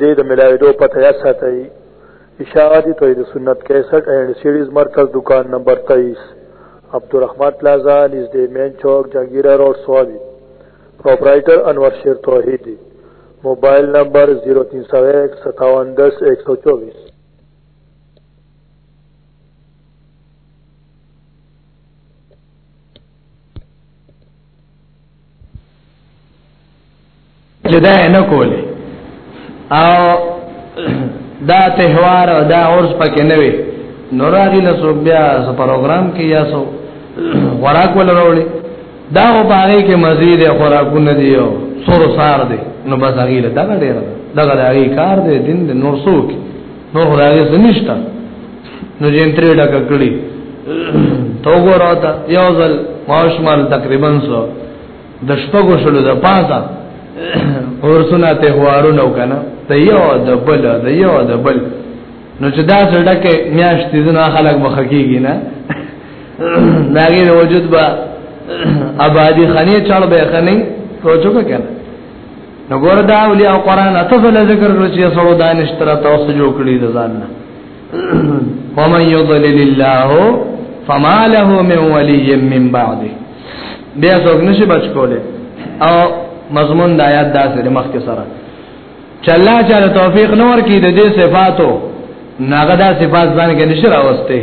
دې د ملاویدو پته یا ساتي اشاعتی توحید سنت 61 اینڈ سیریز مرکز دکان نمبر 23 عبدالرحمت پلازا نزدې مین چوک جهانگیر روډ سوابي پرپرایټر انور شیر توحیدی موبایل نمبر 03015710124 چې دا نه کولې او دا تهوار او دا عرس پکې نه وي نور هغه له څوک بیا څو پروګرام کې یا څو خوراک ولا وروړي دا په باغې کې مزید خوراکونه دی او سور سار دی نو بس هغه له دا ډېر دا هغه کار دی دین نور څوک نو خدای دې نشتا نو جن ترې ډکه کړی تو ګوراتا یو ځل ماشمال تقریبا سو د شپږو شلو د پاسه ورسونه ته هوارونه وکنه د یو د بل د یو د بل نو چې دا سړه کې میاشت دې نه خلک مخ کیږي نه داګه وجود با آبادی خنی چړ به خنی سوچو کنه نو ګور دا اولیاء قران اته ځله ذکر کړو چې سړو دانش تر تاسو جوړ کړی د ځان نه ومن یضلل الله فما له من ولی من بعده بیا څوک نشي بچ کوله او مضمون د آیات داسې مخ کې سره چلا چاله توفیق نور کی د دې صفاتو ناغه دا صفات ځان کې نشي راوسته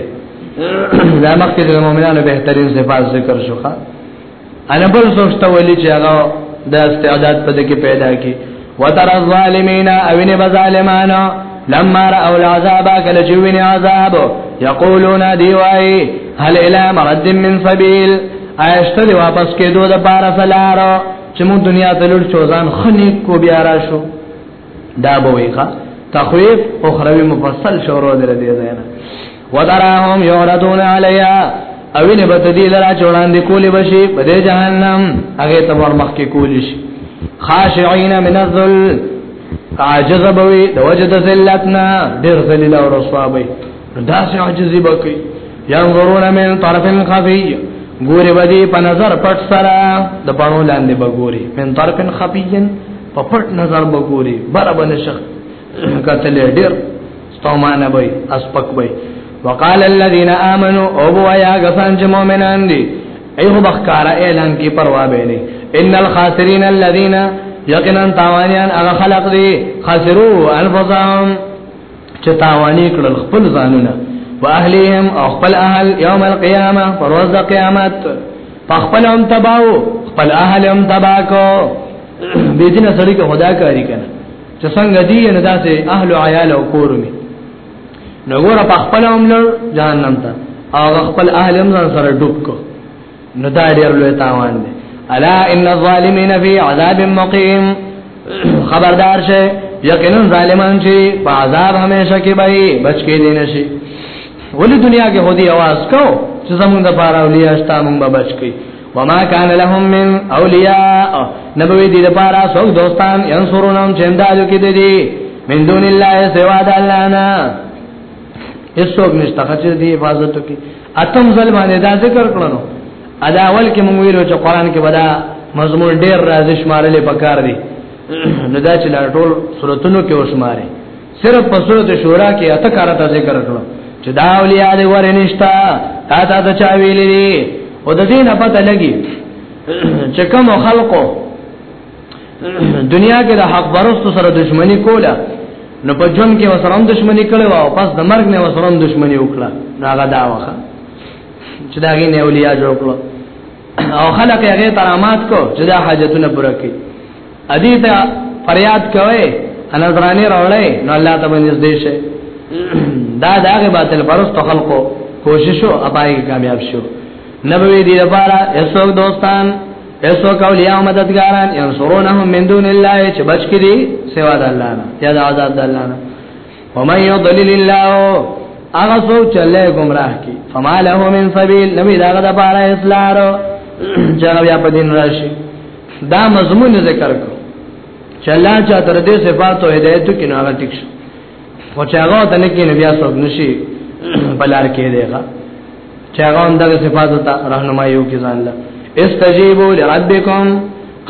دا مخکې د مؤمنانو بهترین صفات ذکر شوخه انا بل سوچته ولی چې هغه د استعداد په دکې پیدا کی وتر الظالمین اوینه بظالمانو لما را اول عذاب کله چې ویني عذاب یقولون دی وای هل الا مرد من سبیل ایشته دی واپس کېدو د پار فلارو چې مون دنیا ته لور چوزان خنی کو بیا را شو دا به ویخه تخویف اخروی مفصل شروع درې دی نه وتراهم یوردون علیا او ویني به تدی لرا چوڑان دی کولی بشي په دې جهنم هغه ته ور مخ کې کولی شي خاشعين من الذل عاجز بوي د وجد ذلتنا ډېر ذلیل او رسوا وي دا سه عاجزي بکي ينظرون من طرف خفي ګوري بدی په نظر پټ سره د پانو لاندې بګوري من طرف خفي په پټ نظر بګوري برابر نشخ کتل ډېر ستومانه بی اسپک بی وقال الذين امنوا او بو یا غسان چې مؤمنان دي ایغه بخکار اعلان کی پروا به نه ان الخاسرین الذين یقینا تاوانیان هغه خلق دي خسرو انفسهم چې تاوانی کړل خپل ځانونه واهلهم او خپل اهل یوم القیامه پرواز د قیامت خپل هم تباو خپل اهل هم تباکو بیجنه سړی که خدا کاری کنه چې څنګه دی نو داسې اهل عیال او کورمه نو ګور په خپل هم لړ جهنم ته او خپل اهل هم ځان سره ډوب کو نو دا ډیر لوی تاوان دی الا ان الظالمین فی عذاب مقیم خبردار شه یقینا ظالمان چې په عذاب همیشه کې به بچ کې دي نشي ولې دنیا کې هدي आवाज کو چې زمونږ د بار اولیاء ستامو به بچ کې وما كان لهم من اولیاء نبوی دی لپاره څو دوستان ينصرونهم چې امدادو کې دي من دون الله سوا د الله نه هیڅوک نشته چې دی حفاظت کوي اتم ظلمان دا ذکر کړنو ادا اول کې مونږ ویلو چې قران کې بدا مضمون ډیر راځي شمارلې پکار دي نو دا چې لا ټول سوراتونو کې وشماري صرف په سورۃ شورا کې اته کارته ذکر کړو چې دا اولیاء دې ورنشتا تا دا د چا ویلې او د دې نه پته لګي چې کوم خلقو دنیا کې د حق برستو سره دښمنی کوله نو په جون کې وسره هم دښمنی کړي او پس د مرګ نه وسره هم دښمنی وکړه هغه دا وخه چې دا غي نه اولیاء جوړ کړو او خلق هغه ترامات کو چې دا حاجتونه پوره کړي ادي ته فریاد کوي انذرانه راولای نو الله ته نږدې شي دا داغه باطل پرست خلکو کوششو اپای کامیاب شو نبوی دی لپاره ایسو دوستان ایسو کولیاء مددګاران ینصرونهم من دون الله چې بچ کړي سوا د الله نه یا د عذاب د الله نه ومن يضلل الله هغه څوک چې الله گمراه کی فما له من سبيل نبی داغه د پاره اسلام جنو بیا په دین راشي دا مضمون ذکر کو چې الله چا تر دې صفات او هدایت کې نه غټیک شو او چې هغه ته نه کې نبی اسو نشي بلار کې دیغه چې هغه هم دغه صفات ته راهنمایي وکړي ځان له استجیبوا لربکم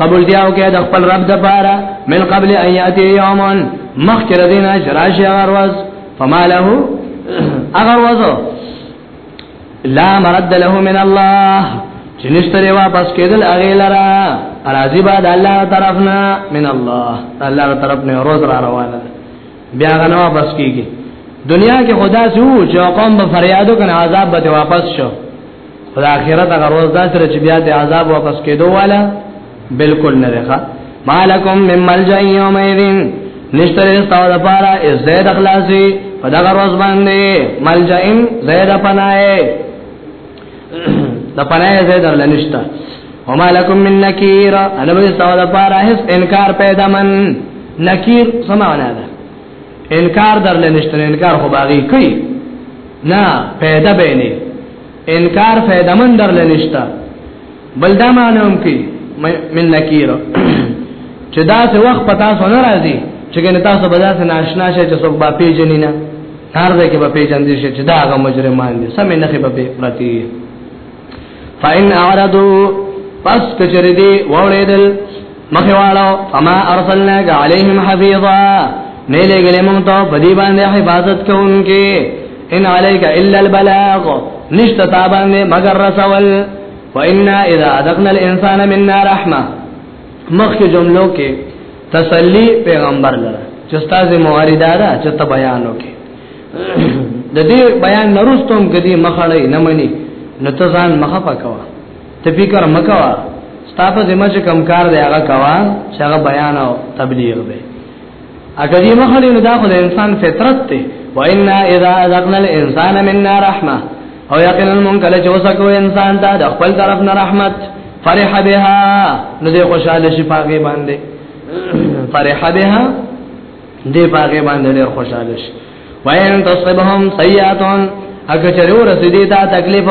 قبول دیاو کې د خپل رب د پاره من قبل ان یاتی یومن مخکره دینا شراشی اغرواز فما له اغروازو لا مرد له من الله چې نشتره واپس کېدل اغه لرا راضی باد الله طرفنا من الله الله طرف نه روز را روانه بیا غنه واپس کیږي دنیا کې خدا سو چې قوم به فریادو کنه عذاب به واپس شو خدا اخرت هغه روز دا سره چې بیا د عذاب واپس کېدو والا بالکل نه ده مالکم من ملجا یوم یذین نشتر استاو دا پارا از زید اخلاسی پدغه روز باندې ملجا ان زید پناه د پناه زید لنشتا وما لكم من نکیر انا به تاسو د پاره هیڅ انکار پیدا من نکیر سمعنا ده انکار در لنشتا انکار خو باغی کوي نه پیدا به نه انکار پیدا من در لنشتا بل دا معنی هم کوي من نکیر چې دا څه وخت پتا سو نه راځي چې کنه تاسو به ځان نه آشنا شئ چې څوک به پیژنې نه هر ځای کې به پیژن دي چې دا هغه مجرمان دي سمې نه خې به پرتی فإن أعرضوا پس کچری دی وړیدل مخواړو فما ارسلناک علیهم حفیظا نه لګلې مونږ ته په دې باندې حفاظت کوونکې ان علیک الا البلاغ نشتا تا باندې مگر رسول وإنا اذا اذقنا الانسان منا رحمه مخک جملو کې تسلی پیغمبر لره چې ستاسو موارده ده چې ته بیان وکې د دې بیان نرستم کدي مخړې نه مني نو ته ځان مخه پکوا ته فکر مکوا ستا په ذمہ چې کم کار دی هغه کوا چې هغه بیان او تبلیغ دی اګه دې مخړې نو دا خو د انسان فطرت دی وإنا إذا أذقنا الإنسان منا رحمة او یقینا مونږ کله چې وسکو انسان ته د خپل طرف نه رحمت فرح بها نو دې خوشاله شي پاګې باندې فرح بها دې پاګې باندې ډېر خوشاله شي وَإِن تُصِبْهُمْ سَيِّئَةٌ اگر چرې ورسېدې تا تکلیف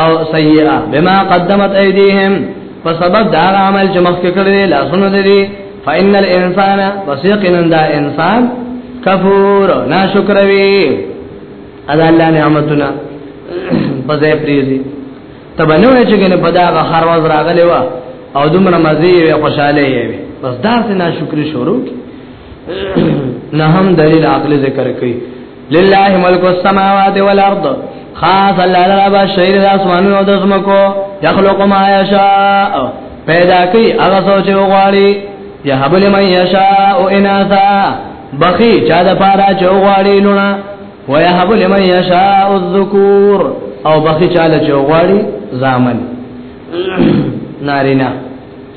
او سیئه بما قدمت ایدیهم په سبب دا عمل چې مخکې کړی لاسونه دي فإن الإنسان وسيقنا دا انسان کفور ناشکر وی ادا الله نعمتنا بځه پریزي تبنو چې کنه په دا هر ورځ راغلی و او دومره مزي وي خوشاله وي بس دا څه ناشکری شروع کی نه هم دلیل عقلی ذکر کوي لله ملک السماوات والارض خاص الله لرا با شیر د اسمانونو او د زمکو یخلق ما یشاء پیدا کوي هغه سوچ وغواړي یهب لمن یشاء اناثا بخي چا د پاره چې وغواړي لونه ويهب لمن يشاء الذكور او بخي چاله چې وغواړي زامن نارینا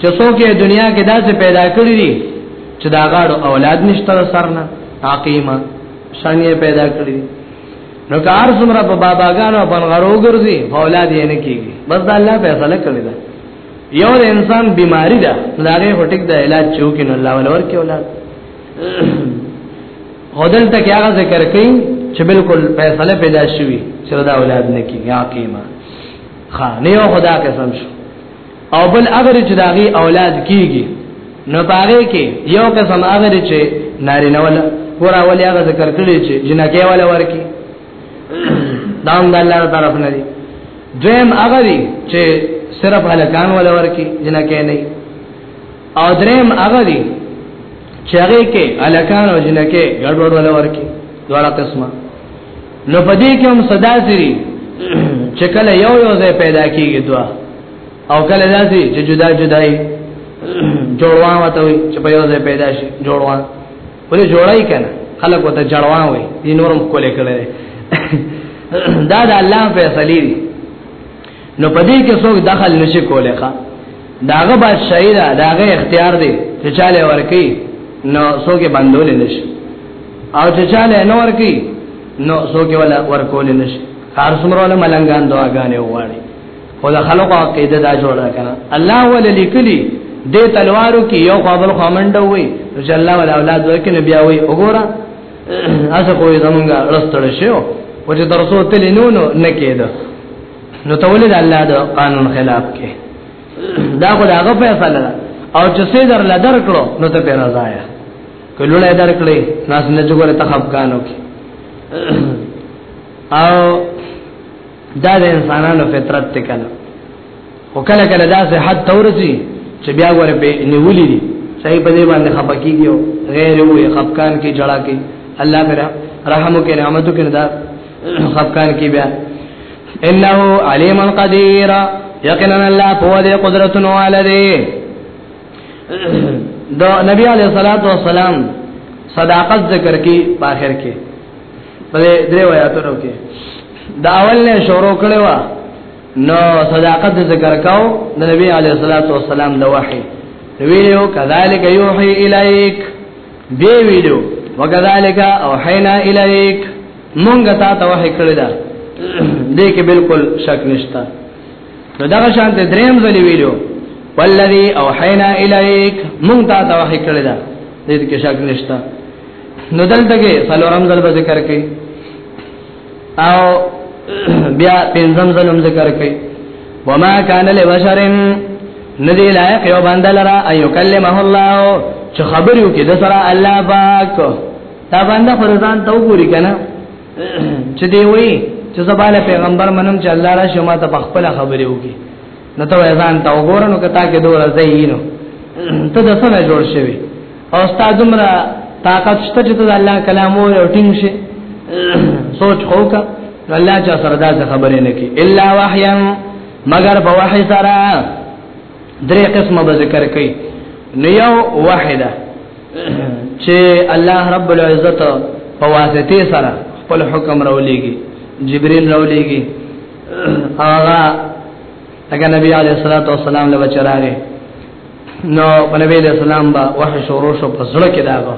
چې څوک یې دنیا کې داسې پیدا کړی دي چې دا غاړو اولاد نشته سرنا عقیمه څنګه پیدا کړی نو کار څومره په باباګانو په غرو ګرځي اولاد یې نه کیږي بس دا الله فیصله کړی دا یو انسان بیماری ده لاغه هټیک د علاج چوکې نو الله ولور کې اولاد هودل ته کې هغه ذکر کړي چې بالکل فیصله پیدا شوی چې دا اولاد نه کیږي عقیمه خا نه یو خدا قسم شو او بل هغه چې داغي اولاد کیږي نو پاره کې یو قسم هغه چې نارینه ولا ورا ولا هغه ذکر کړی چې جنکه ولا ورکی دام د الله طرف نه دی دویم هغه دی چې صرف هلکان ولا ورکی جنکه نه او دریم هغه دی چې هغه کې هلکان او جنکه ګډوډ ولا ورکی دواړه قسمه نو پدې کې هم صدا سری چې کله یو یو ځای پیدا کیږي دوا او کله داسي چې جدا جدای جوړوان وته وي چې په یو ځای پیدا شي جوړوان ولې جوړای کنه خلک وته جوړوان وي دي نورم کولې کړي دا د الله فیصله دي نو پدې کې څوک دخل نشي کولای ښا داغه بادشاہي دا داغه اختیار دی چې چاله ورکی نو څوک باندول نشي او چې چاله نه ورکی نو څوک ولا ورکول نشي هر څومره له ملنګان دعاګانې وواړي خو د خلکو عقیده دا جوړه کړه الله ولې لیکلی دې تلوارو کې یو قابل خامنډه وي چې الله ولا اولاد ورکې نبي وي وګوره اسه خو یې زمونږه رستړ شو او چې درسو تل نو نو نه کېده نو تولید الله د قانون خلاف کې دا خو هغه فیصله ده او چې سې در لدر کړو نو ته پیرا ځایا کله له در کړې ناس نه جوړه تخب کانو کې او دا د انسانانو فطرت ته کنه او کله کله دا سه حد تورسي چې بیا غره په نیولې دي صحیح په دې باندې خپکیږي او غیر وي خپکان کې جړه کې الله پر رحم او کرامت کې دا خپکان کې بیا انه علیم قدیر یقینا الله په دې قدرت نو علي دا نبی علیہ الصلوۃ والسلام صداقت ذکر کی په اخر کې په درې آیاتونو کې دا اول نه شروع کړو نو صداقت ذکر کاو د نبی علیه الصلاۃ والسلام د وحی ویلو کذالک یوحی الیک دی ویلو وکذالک اوحینا الیک مونږ تا ته وحی کړی دا دې کې بالکل شک نشتا نو دا شان ته دریم ځلی ویلو والذی اوحینا الیک مونږ تا ته وحی کړی دا دې کې شک نشتا نو دلته کې سلام ذل ذکر کې او بیا پنځم ظلم ذکر کوي وما كان لبشر ندی لایق یو بنده لرا ایو کلمه الله چې خبر یو کې د سره الله پاک دا بنده فرزان ته وګوري کنه چې دی وی چې زباله پیغمبر منم چې الله را شما ته خپل خبرې وکي نو ته ځان ته وګوره نو کته کې دوه زینو ته د څه نه جوړ شوی او استاد عمره طاقت شته چې د الله کلام او ټینګ شي سوچ خوکا الله چا سره دا خبرې نه کی الا وحیا مگر په وحی سره درې قسمه به ذکر کړي نو یو واحده چې الله رب العزت په واسطه سره خپل حکم راولېږي جبريل راولېږي هغه هغه نبی علیه الصلاۃ والسلام له بچراغه نو نبی علیہ السلام با وحی شروع شو په سره کې داغو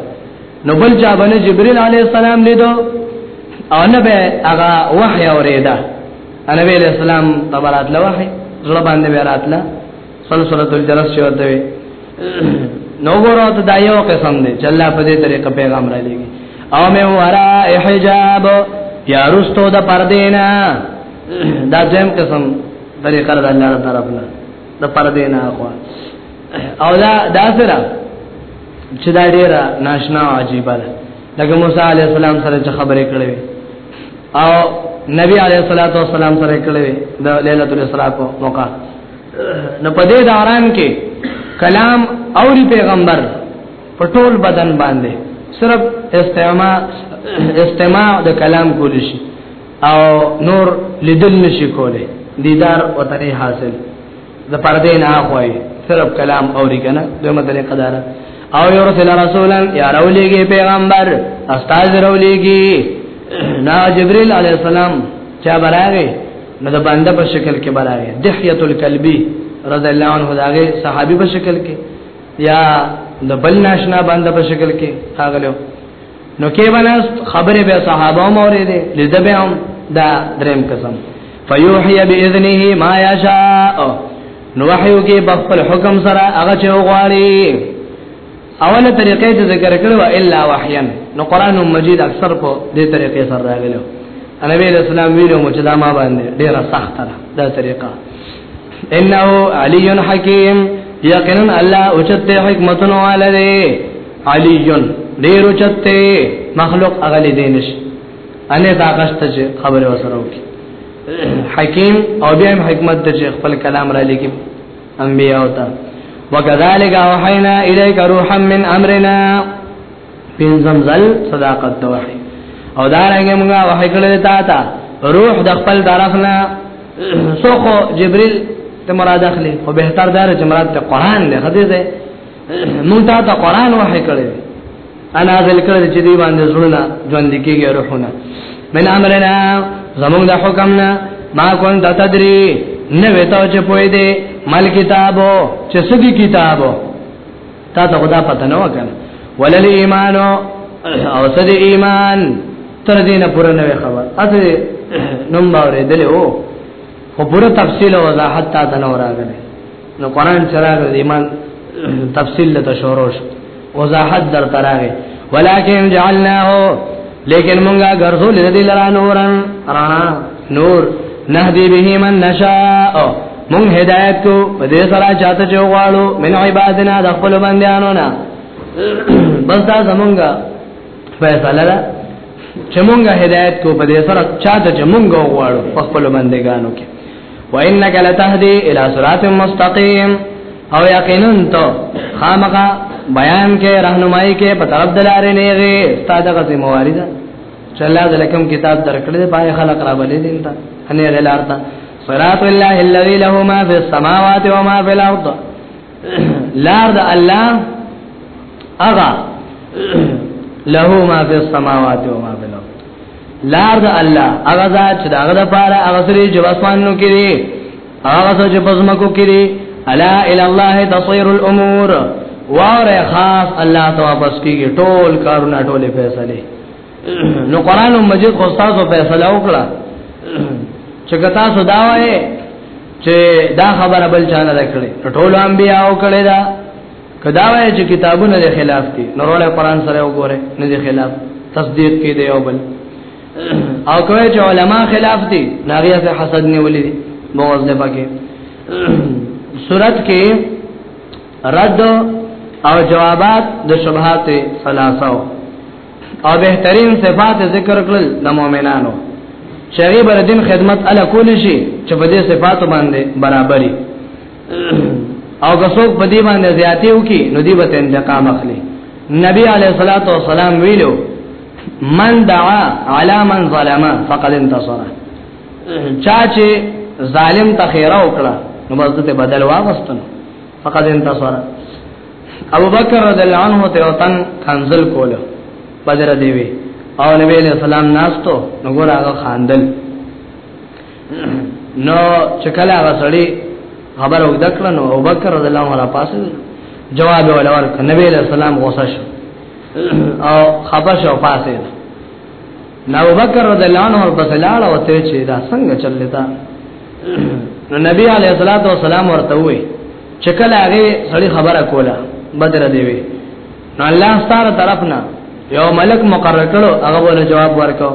نو بل چا باندې جبرئیل علیه السلام لیدو او نه به هغه وحی اوریدا نبی علیہ السلام تبرات له وحی زړه باندې راتله سلسله الجرس چې ورته وي نو ګورو ته دا یو قسم دی چې الله په دې طریقه پیغام را لېږي او مې ورا حجاب یا رستو د پردینا دا زم قسم طریقه د الله تعالی طرف نه د پردینا خو او دا دا سره چې دا ډیره ناشنا او عجیب ده لکه موسی علی السلام سره چې خبرې کړې او نبی علیہ الصلوۃ والسلام سره کړې د ليله الاسراء په موقع نو په دې دوران کې کلام او پیغمبر په ټول بدن باندې صرف استماع استماع د کلام کول شي او نور لیدل نشي کولای دیدار وتنی حاصل د پردې نه خوای صرف کلام اوري کنه دغه طریقه دار او یورسل رسولان یا راولېږي پیغمبر استاد راولېږي نا جبريل عليه السلام چا براغه نو د بنده په شکل کې براغه دحیه الکلبی رضی الله عنه داغه صحابي په شکل کې یا د بل ناشنا بنده په شکل کې راغلو نو کې بناست خبره به صحابه مو لري دي لذبهم دا دریم قسم فیوحی باذنه ما یشاء نو وحیو کې په خپل حکم سره هغه چې وغواړي اوله طریقې چې ذکر کړو الا وحیا نو قران مجید اکثر په دې طریقې سره راغلو نبی رسول الله ویلو مو چې دا ما باندې ډیره سخت ده دا طریقه انه علی حکیم یقینا الله اوچت حکمتونو والده علی ډیر اوچت مخلوق اغلی دینش انه دا غشت چې خبره وسره وکي حکیم او بیا حکمت د خپل کلام را لګي انبیاء ته وکذالک اوحینا الیک روحا من امرنا پنځم ځل صداقت د وحی او دا رنګه موږ وحی کړل تا ته روح د خپل طرفنا سوخو جبريل ته مراد اخلي او به تر دار چې مراد ته قران دی حدیث دی مونږ ته د قران وحی کړی انا ذل کړی چې دی باندې زړه ژوند کېږي روحونه من امرنا زمونږ د حکم نه ما کون د تدری نه وتاو چې پوي دي مل کتابو چې سګي کتابو تا ته خدا پته نه وکنه ولل ایمانو او سد ایمان تر دې نه پوره نه خبر اته نوم باورې دلې وو خو پوره تفصیل او وضاحت تا ته نه وراغله نو قران چراغ د ایمان تفصیل له تشوروش وضاحت در تراغه ولکن جعلناه لیکن مونږه ګرځول دې لرا نورن رانا نور نهدی به من نشاء مونږ هدایت کو په دې سره چاته چې غواړو من عبادنا د خپل بندیانو نه بس دا زمونږه فیصله ده چې مونږه هدایت کو په دې سره چاته چې مونږ غواړو په خپل بندګانو کې وانك لتهدي الى صراط مستقيم او یقینا ته خامخا بیان کې راهنمایي کې په طرف دلارې نه غي استاد غزي موارد چې الله د لکم کتاب درکړي پای خلق را بلې دین ته انې غلار ته صراط الله الذي له ما في السماوات وما في الارض لار د الله اغا له ما في السماوات وما في الارض لار د الله هغه ذات چې داغه د پاره هغه سره چې واسمانو کې دي هغه سره چې پزماکو کې دي الا الى الله تصير الامور واره خاص الله ته واپس کیږي ټول کارونه ټولې فیصله نو قران مجید خو تاسو فیصله وکړه چې کتا سودا وای چې دا خبره بل چانه راکړي ټول انبیا او کړي دا کدا وای چې کتابونه د خلاف دي نورونه قران سره وګوره نه دي خلاف تصدیق کې دی او بل او کوي چې علما خلاف دي ناغیا سے حسد نه ولې بغض نه پکې صورت کې رد او جوابات د شبهات ثلاثه او بهترین صفات ذکر کړل د مؤمنانو چې بر دین خدمت اله کول شي چې په دې صفات باندې برابرۍ او که څوک په دې باندې زیاتې وکي نو دی به انتقام اخلي نبی علیه الصلاۃ والسلام ویلو من دعا علی من ظلم فقد انتصر چا چې ظالم ته خیر او کړه نو بس ته بدل واغستنو فقد انتصر ابو بکر رضی الله عنه ته وطن کنزل کوله بدر دیوی او نبی علیہ السلام ناستو نو ګور هغه خاندل نو چکل هغه سړی خبر او دکړه نو ابو بکر رضی الله عنه پاسه جواب ولا ورک نبی علیہ السلام غوسه شو او خبر شو پاسه نو ابو بکر رضی الله عنه په سلال او ته چې دا څنګه چلتا نو نبی علیہ الصلوۃ والسلام ورته وې چکل هغه سړی خبره کوله بدر دی وی نو الله ستاره طرفنا یو ملک مقرر کړو هغه ول جواب ورکاو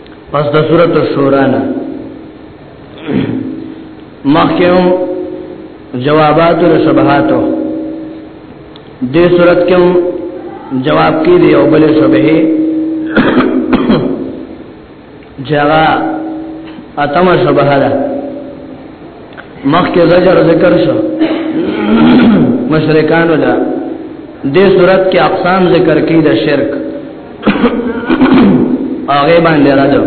پس د سورۃ الشورى نه مخکې جوابات او شبهاتو دې صورت کې جواب کې دی او بل شبهه جواب اتم شبهه ده مخکې زجر ذکر شو مشرکانو لا دې صورت کې اقسام ذکر کړي د شرک هغه باندې راځو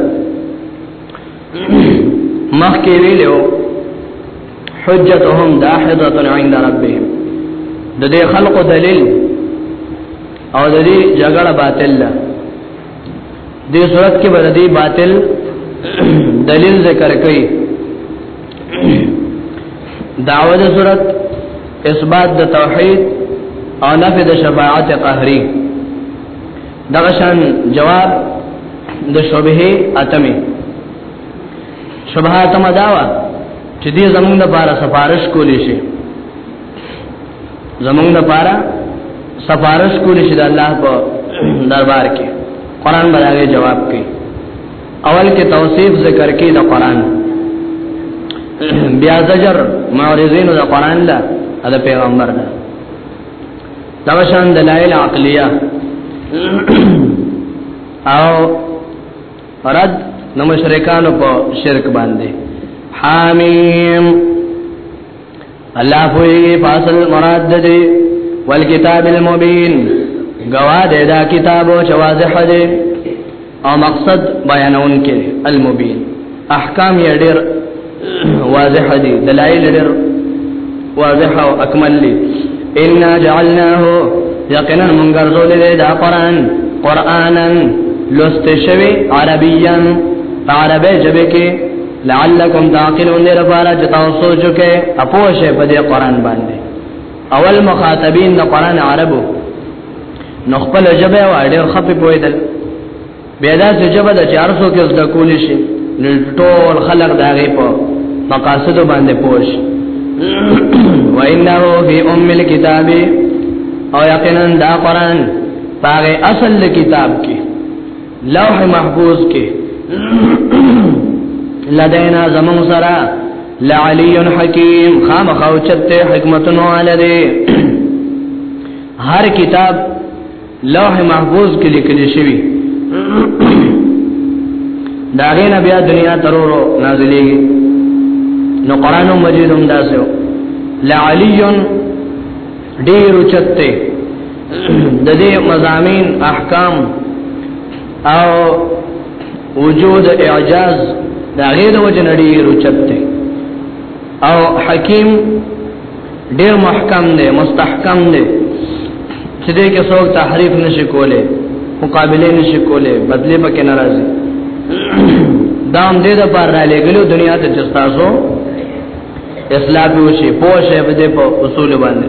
مخکې ویلو حجتهم داحضه عند ربهم د دې خلق دلیل او د دې جګړه باطل ده دې صورت کې بردي باطل دلیل ذکر کړي داوود صورت اثبات د توحید او نفی د شفاعت قهری دغشان جواب د شبهه اتمه شبهه اتمه داوا چې دې زمونږ لپاره سفارش کولی شي زمونږ لپاره سفارش کولی شي د الله په دربار کې قران باندې جواب کوي اول کې توصیف ذکر کې د قران بیا زجر معرضین د قران لا د پیغمبر دا دوشان دلائل عقلیه او رد نو مشرکانو په شرک باندې حامیم الله پوهیږي فاصل مراد ده دی والکتاب المبین گواه ده دا کتاب او واضح ده او مقصد بیانون کې المبین احکام یې ډېر واضح دي دلایل ډېر واضح او اکمل دي ان جعلناه یقینا من غرزول دې دا قران قرانن لست شوی عربیان عربی جبه کې لعلکم تعقلون دې لپاره چې تاسو سوچ وکړئ اپوشه په دې قران باندې اول مخاطبین د قران عربو نو خپل جبه او ډېر خپې پویدل بیا دا چې جبه د 400 کې زده کول شي نو ټول خلق دا غي په مقاصد باندې پوښ وانه فی ام الكتاب او یقینا دا قران پاره اصل کتاب کې لوح محفوظ کې لدینا زمون سرا لعلی حکیم خامخ او چت حکمت نو علده هر کتاب لوح محفوظ کې لیکل شوی دا غینا بیا دنیا ترورو نازلېږي نو قران مجید هم داسو لعلی ډیر چت د دې مزامین احکام او وجود اعجاز دا غیر وجه نړی رچته او حکیم ډیر محکم دی مستحکم دی چې دې کې څوک تحریف نشي کوله مقابله نشي کوله بدله پکې ناراضي دا هم دې د پر را لګلو دنیا ته چستاسو اسلام وشي پوه شي په دې په اصول باندې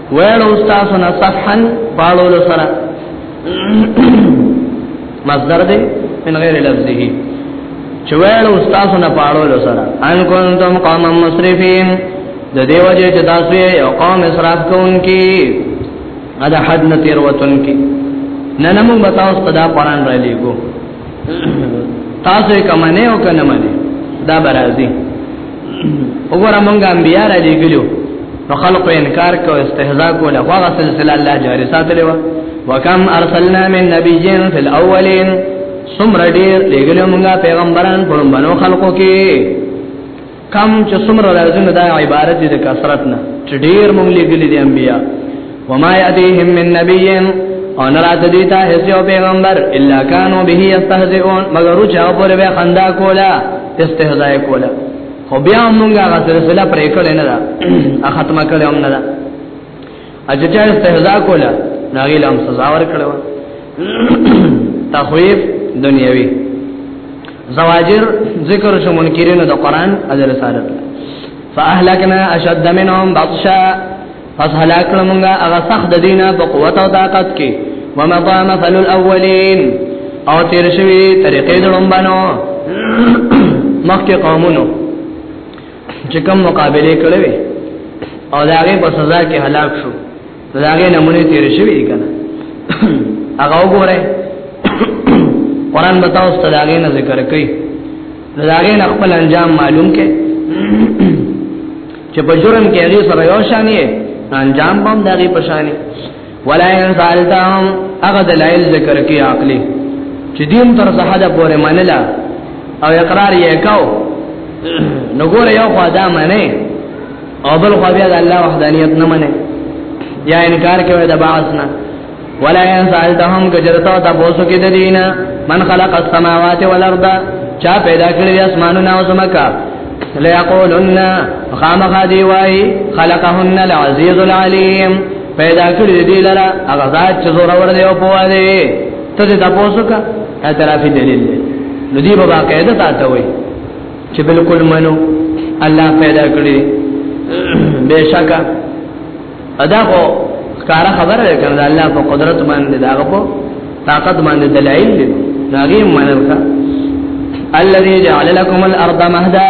ویل استاد سنا صفحا پاړو له سره مصدر دې من غیر لفظه چویل استاد سنا پاړو له سره ان کنتم قوم مسرفین د دیو جې چې تاسو یو قوم اسراف کوونکی ادا حد نتیر وتونکی نن موږ تاسو ته دا قران را لېګو تاسو یې کوم نه او کنه باندې دا برازي وګوره مونږه انبيار را لګلو نو خلق انکار کو استهزاء کو له هغه سلسله الله جاری ساتلی و وکم ارسلنا من نبيين في الاولين سمر ډیر لګلو مونږه پیغمبران په بنو خلقو کې کم چې څومره راځي نو دا عبارت دي د کثرت نه چې ډیر مونږ لګلې دي انبیا وما یاتیهم من نبی او نرات دي ته هیڅ یو پیغمبر الا کانوا به یستهزئون مگر چې او پر به خندا کولا استهزاء کولا خو بیا مونږه غسر سره پرې کړل نه دا ختمه کړل هم نه دا اجه چا استهزاء کوله ناغي لام سزا ورکړو تخویف دنیوي زواجر ذکر شو منکرینو د قران او رسالت فاهلكنا اشد منهم بطشا پس هلاک لمونږه هغه سخت دینه په قوت او طاقت کې ومضى مثل الاولين او تیر شوی طریقې دړم بنو مخکې قومونو چې کوم مقابله کړې وي او دا غي په سزا کې هلاک شو دا غي نمونه تیر شوی دی کنه هغه وګوره قران بتاو ستلاغې نه ذکر کوي دا غي نه خپل انجام معلوم کې چې په جرم کې هغه سره یو شان یې انجام بم دغه پشانې ولا ان سالتهم هغه دلایل ذکر کی عقلی چې دین تر صحه ده پورې منله او اقرار یې کاو نو ګوره یو خوا دا منه او بل خوا بیا د الله وحدانیت نه منه یا انکار کوي د باعث نه ولا ان سالتهم کجرتا تاسو کې د دینه من خلق السماوات والارض چا پیدا کړی اسمانونه او زمکا ليقولن خامخ دی وای خلقهن العزيز العليم پیدا کړی دی لرا هغه ذات چې زور ور دی او په واده ته دې تاسو کا اعترافي دلیل دی نو دی بابا قاعده تا ته وای چې بالکل منو الله پیدا کړی بشکا ادا کو کار خبره ده کنه الله په قدرت باندې دا په طاقت باندې دلایل دي ناګي منل کا الذي جعل لكم الارض مهدا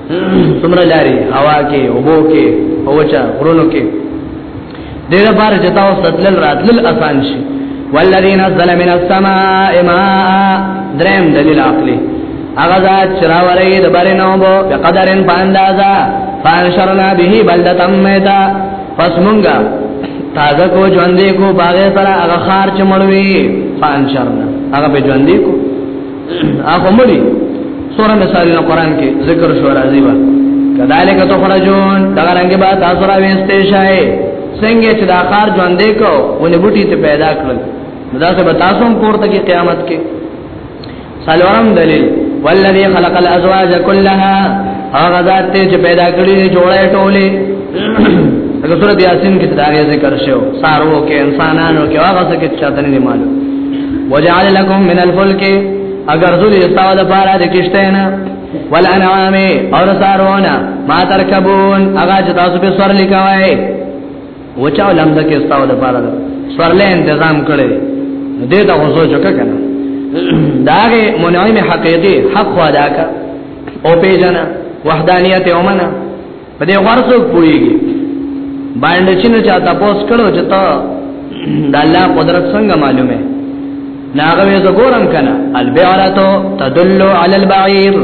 تمره لاري هوا کې اوبو کې اوچا غرونو کې دغه لپاره چې تاسو تدل راتل آسان شي والذین نزل من السماء ماء درم دلیل عقلی هغه ذات چراوړې د بارینو بو په قدرن باندازا فانشرنا به بلدتا میتا پس مونږه تازه کو ژوندې کو باغې سره هغه خار چمړوي فانشرنا هغه به ژوندې کو هغه مړي سورہ مثال نو قران کې ذکر شو راځي با کذالک تخرجون دا رنګ به تاسو را وېستې شای څنګه چې دا خار ژوندې کو ولې بوټي ته پیدا کړل دا څه به تاسو هم پورته کې قیامت کې سلام دلیل والذي خلق الازواج كلها هغه ذات ته چې پیدا کړی جوړه ټوله هغه سورۃ یاسین کې دا ذکر شو سارو کې انسانانو کې هغه څه کې چاته نه معلوم وجعل لكم من الفلك اگر ذل استاو د پاره د کشته نه والانعام اور سارونه ما ترکبون هغه چې تاسو په سر لیکوي وچاو لمده کې استاو د پاره سرله تنظیم کړي دې ته وځو چکه کنه داغه منعم حقيقي حق وادا کا او پیژنه وحدانیت اومنه په دې ورسو پوریږي باندې چې نه چاته پوس کړو چې ته د الله قدرت څنګه معلومه ناغه وې زګورم کنه البعرتو تدل علی البعیر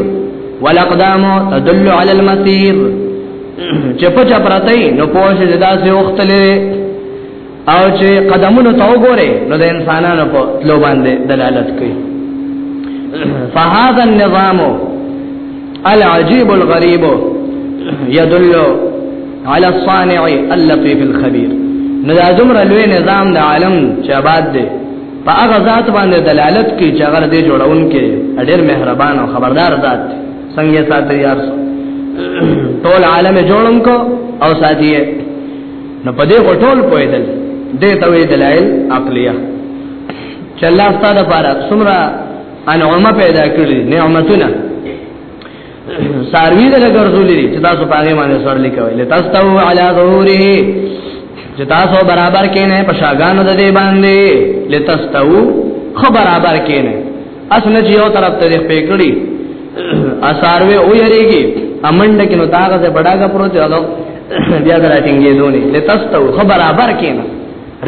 والاقدام تدل علی المسیر چې په چا پرته نو پوه شې دا څه وخت لري او چې قدمونو ته وګوره نو د انسانانو په تلو باندې دلالت کوي فهذا النظام العجيب الغريب يدل على الصانع اللطيف الخبير نو دا دومره لوی نظام د عالم چې آباد دی په هغه ذات باندې دلالت کوي چې هغه دې جوړون کې ډېر مهربان او خبردار ذات څنګه ساتي یار ټول عالم جوړم کو او ساتي نو په دې غټول پویدل دې ته وی دلایل عقلیه چې الله ستاسو لپاره څومره انعامه پیدا کړی نعمتونه ساروی دې لګرځولې چې تاسو پاګې باندې سر لیکوي لتاسو تو علی ظهوره چې تاسو برابر کینې په شاګانو د دې باندې لتاسو خو برابر کینې اسنه چې یو طرف ته خپې کړی اساروي او یریږي امنډ کې نو تاغه ته بڑاګه پروت هغه بیا دراتینګې دونی لتستو خبر ابر کینا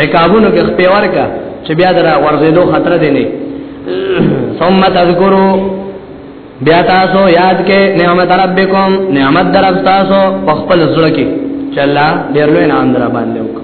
رکابونو کې خپې ورکا چې بیا درا ورزیدو خطر دی نه ثم تذکرو بیا تاسو یاد کې نعمت ربکم نعمت درب تاسو په خپل زړه کې چلا ډیر لوی نام در باندې وکړه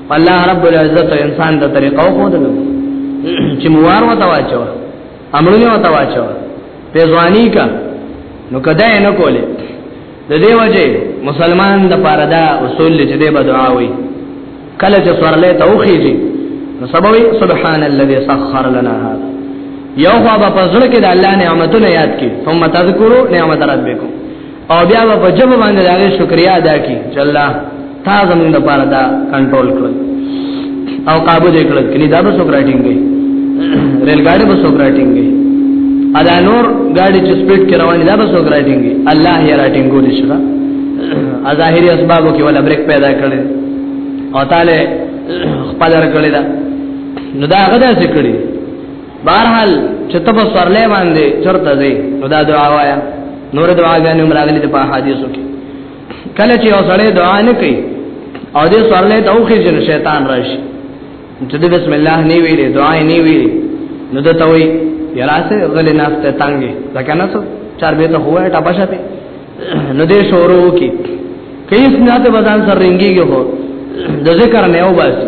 الله رب العزت انسان د طریقو خو دل چې موار وتا واچو امرونه وتا واچو په ځواني کا نو کدا یې نه کولې د دې وجه مسلمان د پاره دا اصول چې دې بدعا وي کله چې سوړلې توخیږي نو سبوي سبحان الذي سخر لنا هذا یو خوا په زړه کې د الله نعمتونه یاد کړي ثم تذکروا نعمت ربکم او بیا په جبه باندې داغه شکریا ادا کی چې الله تا زمونږ لپاره دا کنټرول کړ او قابو دې کړ کلی دا به سوکراټینګ دی ریل ګاډي به سوکراټینګ دی ادا نور ګاډي چې سپیډ کې روانې دا به سوکراټینګ دی الله یې راټینګ ګول شي ا ظاهري اسبابو کې ولا بریک پیدا کړل او تعالی خپل را کړل دا نو دا غدا څه کړی بهرحال چې ته په سرلې باندې چرته ځې نو دا دعا وایا نور دعاګانې هم راغلي د په حدیثو کې کله چې اوسړې دعا نه کوي او دې سرلې ته اوخې چې شیطان راشي چې د بسم الله نه ویلې دعا نه ویلې نو ته توي یراسه غلې ناشته تانګې ځکه نه څو چار به ته هوا ټاپا شته نو دې شورو کې کیس نه ته بدن سر رنګيږي هو د ذکر نه او باسي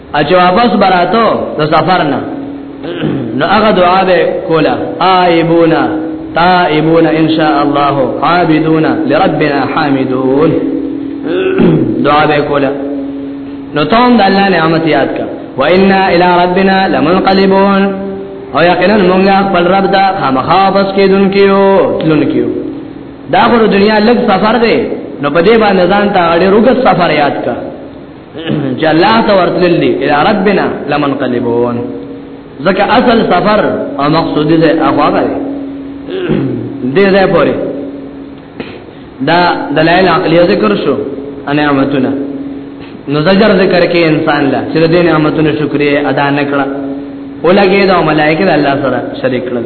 اچو واپس براتو د سفر نه نو هغه دعا به کولا آیبونا تائبون ان شاء الله عابدون لربنا حامدون دعا به کولا نو تم د الله نعمت یاد کا وإنا إلى ربنا لمنقلبون او یقینا موږ خپل رب ته خامخا واپس کیدون کیو تلون کیو دا غره دنیا لږ سفر دی نو په دې باندې ځان ته اړې روګ سفر یاد کا چې الله ته ورتلل دي الى ربنا لمن قلبون ځکه اصل سفر او مقصود دې هغه دی دې ځای پورې دا دلایل عقلیه ذکر شو انعامتونه نو زجر ذکر کې انسان لا چې دې نعمتونو شکرې ادا نکړه ولګي دا ملائکه الله سره شریک کړل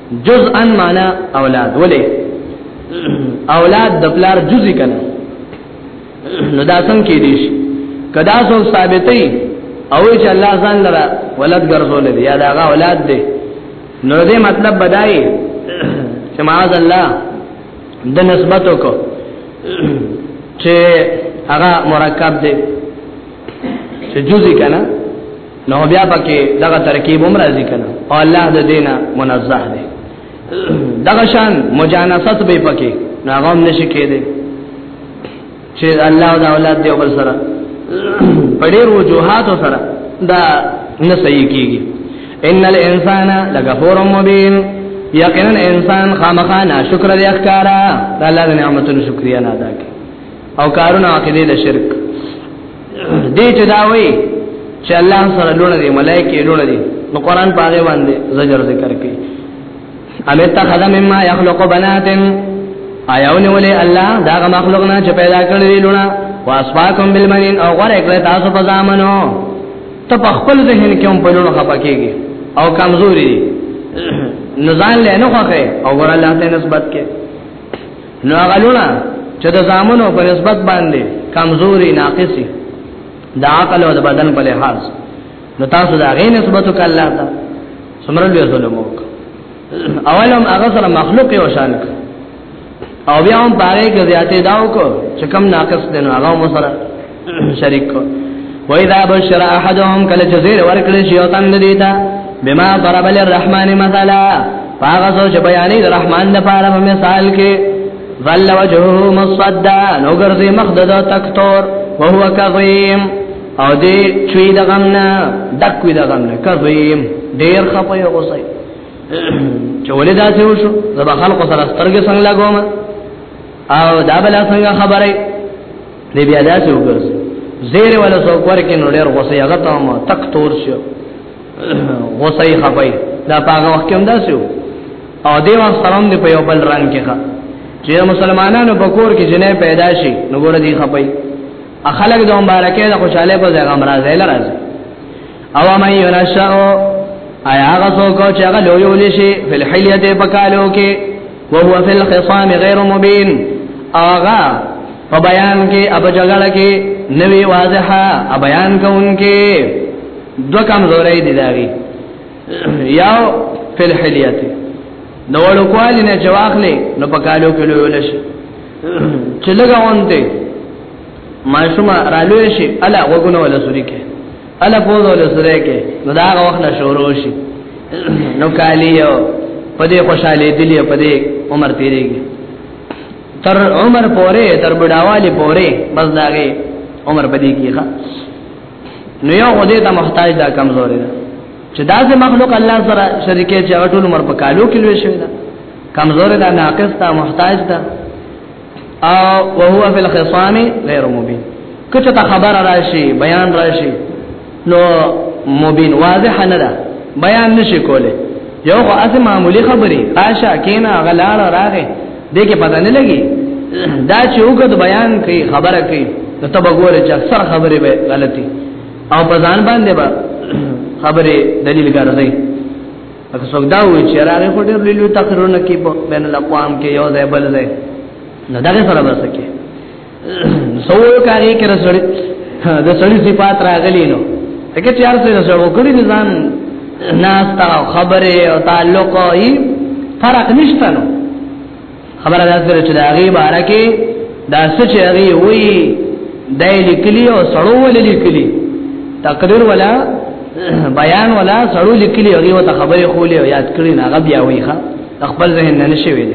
جزءا معنا اولاد ولې اولاد د پلار جزء کنه نو دا څنګه کې دي کدا سو ثابتې او چې الله ځان لرا ولد ګرځول دي یا دا غا اولاد دي نو دې مطلب بدای چې معاذ الله د نسبتو کو چې هغه مرکب دي چې جزء کنه نو بیا پکې دغه ترکیب هم راځي کنه او الله د دینه منزه دی دغه شان مجانست به پکې ناغم نشي کېده چې الله او اولاد دی بل سره پډې وجوهات سره دا نه صحیح کیږي ان الانسان لغفور مبین یقینا انسان خامخا ناشکر دی اخکارا الله د نعمتونو شکریا نه ادا کوي او کارونه عقیده د شرک دې چې دا وایي چې الله سره لونه دي ملائکه لونه دي نو قران پاره باندې زجر ذکر کوي امیت تخذ مما یخلق بنات آیاونه ولی الله دا مخلوق نه چې پیدا کړی دی لونه واسواکم بالمنین او غره کړ تاسو په ځامنو ته په خپل ذهن کې هم په لونه خپکیږي او کمزوري نزان له نه خوخه او ور الله ته نسبت کې نو هغه لونه چې د زامنو په نسبت باندې کمزوري ناقصي د عقل او د بدن په لحاظ نو تاسو دا غي نسبت وکړه الله ته سمره لوی ظلم وک اولم هغه سره مخلوق یو شان او بیا هم پاره کې زیاتې داو کو چې کم ناقص دین هغه مو سره شریک کو و اذا بشر احدهم کله چې زیر ورکړي شي او تند دي تا بما ضرب للرحمن مثلا هغه څه چې بیانې د رحمان لپاره په مثال کې ظل وجهه مصدا نو ګرځي مخ د تکتور وهو کظیم او دې چوي د غمنا دک وي د غمنا کظیم ډیر خپه یو غوسه چې ولې دا څه وشو زبا خلق سره سترګې څنګه لګوم او دا بل څنګه خبره دی بیا داسې وګرځي زیر ولا څوک ورکې نو ډېر غوسه هغه ته ما تک تور شو غوسه یې خپای دا هغه وخت کې هم داسې و او دی وخت سره هم دی په یو بل رنگ کې ښه چې مسلمانانو په کور کې جنې پیدا شي نو ګور دی خپای اخلک د مبارکې د خوشاله په ځای غمرازه لراځي او مې ينشأو ایا هغه څوک چې هغه لوی ولې شي په الحلیه په کالو کې او هو په الخصام غیر مبین اغا په بیان کې اب جګړه کې نوی واضحه ا بیان کوونکې دو کمزورې دي داږي یاو په الحلیه نو ورکوالی نه جواخلې نو په کالو کې لوی ولې شي چې لګاونته ماشوم رالوي شي الا وګونه ولا سوري کې الا پوزول سره کې نو دا وخت نه شروع شي نو کالی یو پدې خوشاله دي له پدې عمر تیریږي تر عمر پوره تر بډاوالي پوره بس داګه عمر پدې کیخه نو یو غدې ته محتاج دا کمزوري ده چې دا چې مخلوق الله سره شریکه چې ټول عمر په کالو کې لوي شوی دا کمزوري دا ناقص دا محتاج دا او وهو فی الخصام غیر مبین کچه ته خبر راشي بیان راشي نو مبین واضح نه ده بیان نشي کوله یو خو اسه معمولی خبري راشه کینا غلال راغه دې کې پته نه لګي دا چې وګد بیان کوي خبره کوي نو ته وګوره چې اکثر خبره به غلطي او په ځان باندې به خبره دلیل ګرځي اګه څوک دا وایي چې راغی په ډېر لوی تقریرونه کې په بین الاقوام کې یو ځای بل ځای نه دا سره ورسکه سو کاری کې رسړی د سړی صفات راغلی نو هغه چې هر څه سره وکړي ځان ناس تا خبره او تعلق یې فرق نشته نو خبره دا سره چې دا غي باره کې دا سچ غي وی دای لیکلی او سړو ول لیکلی تقریر ولا بیان ولا سړو لیکلی هغه وته خبره خولې او یاد کړی نه غب یا ویخه خپل ذهن نه نشي ویل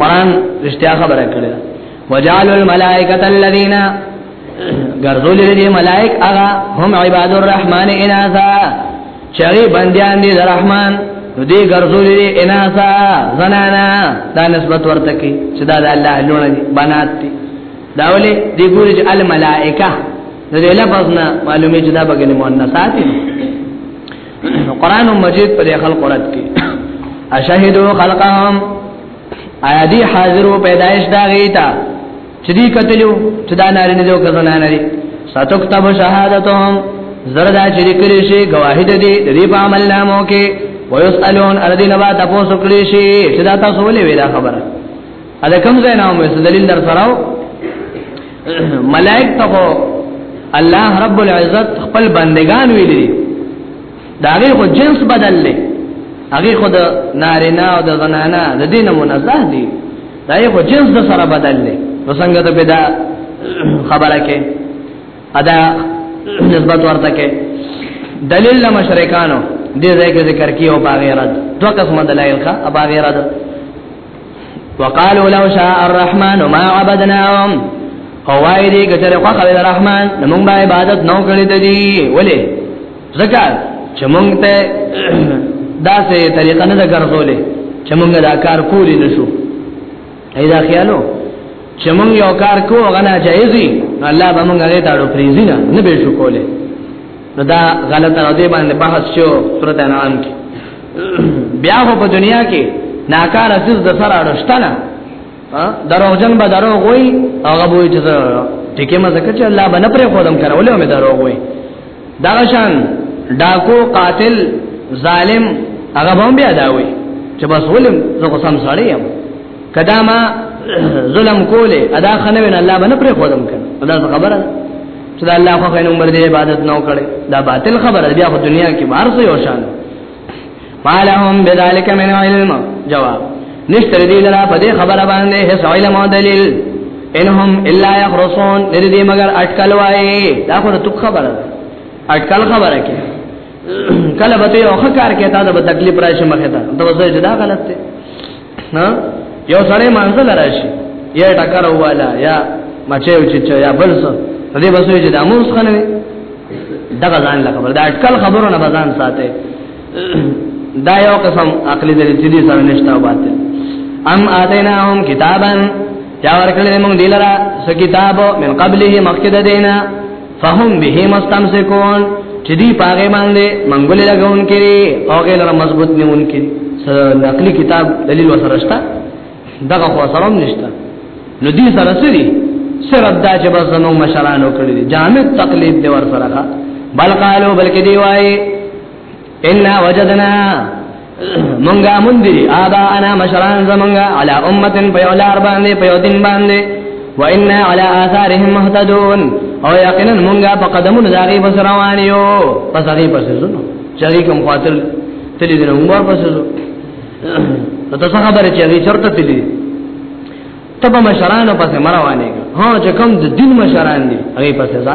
قران رښتیا خبره کړی وجعل الملائکه الذين غرذول لري ملائک اغا هم عباد الرحمن اناثا چاغي بنديان دي الرحمن دې ګرځولې دي اناسا زنانا دا نسبت ورته کې چې دا د الله لونه دي بنات دي دا ولې دې ګوري چې الملائکه نو دې لفظ نه معلومه چې دا بګنې مؤنثات دي قران مجید په خلق قرات کې اشهدو خلقهم آیا دی حاضر و پیدایش دا غیتا چې دې کتلو چې دا ناری نه جو کزنه نه لري ستوکتب شهادتهم زردا چې لیکلی شي گواهی د دې د دې په عمل نامو کې ويسالون الذين با تاسو کړی شي چې دا تاسو ولې وی دا خبره اده کوم ځای نامو څه دلیل در سره ملائک ته الله رب العزت خپل بندگان ویلي داغه خو جنس بدل لې هغه خو د نارینه او د زنانه د دینه منزه دي دا یو جنس د سره بدل دی نو څنګه ته بدا خبره کې ادا نسبت ورته کې دلیل مشرکانو دې ځای کې ذکر کیو باغې رد دوه قسمه دلایل کا باغې رد وقالوا لو شاء الرحمن ما عبدناهم هواي دې کچره خو خلل الرحمن موږ به عبادت نو کړې دي ولې ځکه چې مونږ ته داسې طریقه نه ده ګرځولې چې مونږ دا کار کولی نشو ایدا خیالو چې مونږ یو کار کوو هغه ناجایزي الله به مونږ هغه تاړو پریزي نه نه به شو کولی نو دا غلطه او دې باندې بحث شو سورته انعام کې بیا په دنیا کې ناکاره څه د سره اړشتنه ها دروغجن به دروغ وای هغه به چې ټیکه ما زکه چې الله باندې پرې خودم کړو له مې دروغ وای دا شان ډاکو قاتل ظالم هغه به بیا دا وای چې بس ولم زه قسم سړی یم کدا ما ظلم کوله ادا خنه وین الله باندې پرې خودم کړ دا خبره چې الله خو خیر عمر دې عبادت نو کړي دا باطل خبره بیا په دنیا کې بار سو یو شان مالهم بذلک من علم جواب نشتر دی لرا په دې خبره باندې هیڅ علم او دلیل انهم الا يخرصون دې دې مگر اٹکل وای دا خو ته خبره اٹکل خبره کې کله به ته یو خکار کې تا ته تکلیف راشي مخه ته ته وځي دا غلط دی نه یو سړی منزل راشي یا ټکر والا یا مچو چې چې یا بل څه دې بسو چې د امور څخه نه دا ځان لا خبر دا اټکل خبرونه بزان ساته دا یو قسم عقلی دلیل چې دې سره نشته او باطل ام اتیناهم کتابا یا ورکړل موږ دلرا س کتاب من قبله مخکې د دینه فهم به مستمسکون چې دی پاګې باندې منګولې لګون کړي او غیر مضبوط نیون کړي نقلی کتاب دلیل وسرشتہ دغه خو سره نشته نو دې سره سری سر ادا چې بس زمو مشرانو کړی جامع تقلید دی ور سره بل قالو بلکې دی وایي ان وجدنا منګه مندي ابا انا مشران زمنګه على امه په یو لار باندې په یو دین باندې وإنا على آثارهم مهتدون او یقینا مونږه په قدمونو داغي بس روان یو پس هغه پس زو چاري کوم خاطر تللی دین عمر پس زو ته څه خبره چې هغه چرته تللی تبه مشرانو پس مروانه ها چې کوم د دین مشران دي هغه پس ځه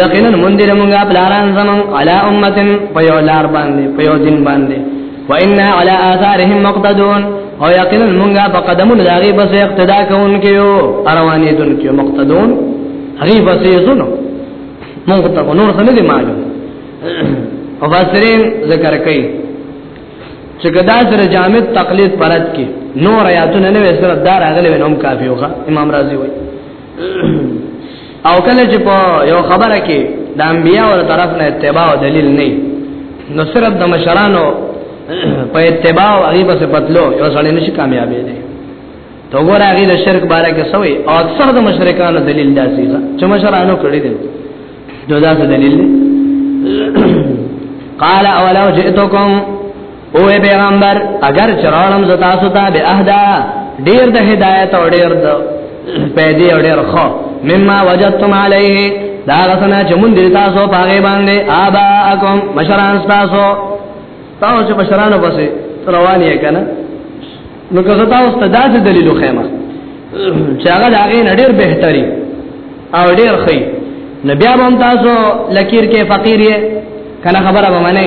یقینا مندر موږ پلاران زمون علی امتن په یو لار باندې په یو دین باندې وإنا علی آثارهم مقتدون او یقینا موږ په قدمونو داغي بس اقتدا کوونکیو روانې دونکیو مقتدون هغه بس یې زونو موږ ته نور څه نه دی معلوم او فسرین ذکر کوي چې کدا سره جامد تقلید پرد کې نور آیاتونه نه وسره دار اغلې نوم کافی وغه امام رازی وایي او کله چې په یو خبره کې د انبیا ور طرف نه اتباع او دلیل نه نو صرف د مشرانو په اتباع او هغه په پتلو یو سړی نشي کامیابې دي تو ګور هغه د شرک باره کې سوې او اکثر د مشرکانو دلیل داسې ده چې مشرانو کړی دي نو دا څه دلیل دی قال اولو جئتکم او اے پیغمبر اگر چرالم زتا ستا به اهدا ډیر د هدایت او ډیر د پیدې او ډیر خو مما وجدتم علیه دا غسنا چې مونږ دې تاسو پاګې باندې آبا اکم مشران تاسو تاسو چې مشرانو پسې روان یې کنه نو که زتا اوس ته داسې دلیل خېما چې هغه د هغه نړیر بهتري او ډیر خې نبي هم تاسو لکیر کې فقیر یې کنه خبره به منه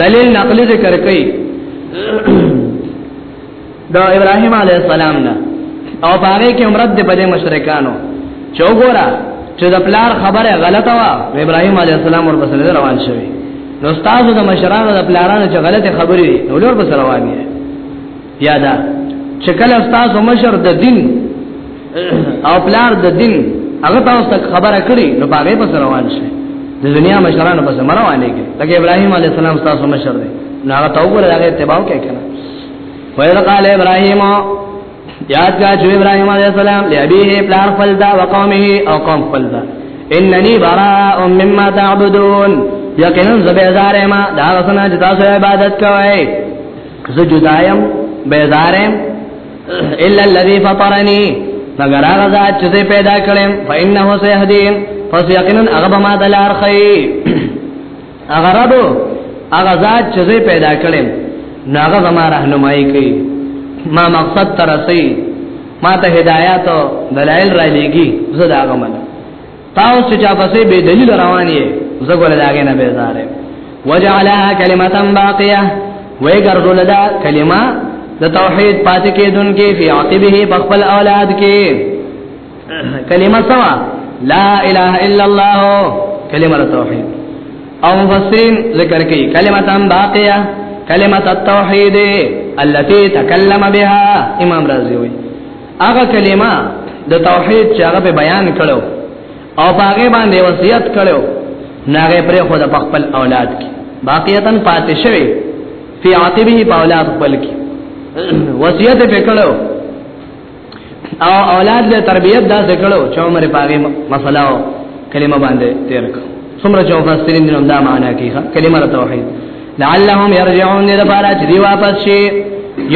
دلیل نقلی ذکر کئی دا ابراهیم علیه السلام نه او باغې کې عمرت دې بده مشرکانو چوغورا چې د پلار خبره غلطه وا ابراهیم علیه السلام ورپسې روان شوی نو استاد د مشرانو د پلارانو چې غلطه خبرې نو لور پسې روان دي یادا چې کله تاسو مشر د دین او پلار د دین هغه تاسو ته خبره کړی نو باغې په روان شي د دنیا مشرانو په سمره وانه کې لکه ابراهیم علی السلام تاسو مشر دی نو هغه تو ګره هغه اتباع کوي کنه ویل قال ابراهیم یاد کا چې ابراهیم علی السلام لابیه پلار فلدا وقومه او قوم فلدا اننی براء مما تعبدون یقینا زبیزار ما دا غسنا چې تاسو عبادت کوئ زه جدایم بیزارم الا الذي فطرني مگر هغه ذات چې پیدا کړم فإنه سيهدين پس یقینا هغه به ما د لار خي هغه رب هغه ذات چې پیدا کړم نو هغه به ما راهنمایي کوي ما مقصد ترسي ما ته هدایت او دلایل را لېږي زه دا غمنه تاو چې چا پسې به دلیل روان یې زګول داګه نه بیزاره وجعلها کلمه باقیه وې ګرځول دا کلمه د توحید پاتې کېدون کې فی عاقبه په خپل اولاد کې کلمه سوا لا اله الا الله کلمه توحید او مفسرین ذکر کوي کلمه باقیه کلمه التوحید التي تکلم بها امام رازی وی هغه کلمه د توحید چې هغه په بیان کړو او هغه باندې وصیت کړو ناغه پر خود په خپل اولاد کې باقیتن پاتې شوی فی عاقبه په اولاد خپل کې وصیت په کړو او اولاد له تربیت دا څه کړو چې عمر پاغه مسله او کلمه باندې تیر کړو ثمره جو فسرین دین دا معنا کیخه کلمه توحید لعلهم يرجعون لپاره چې دی واپس شي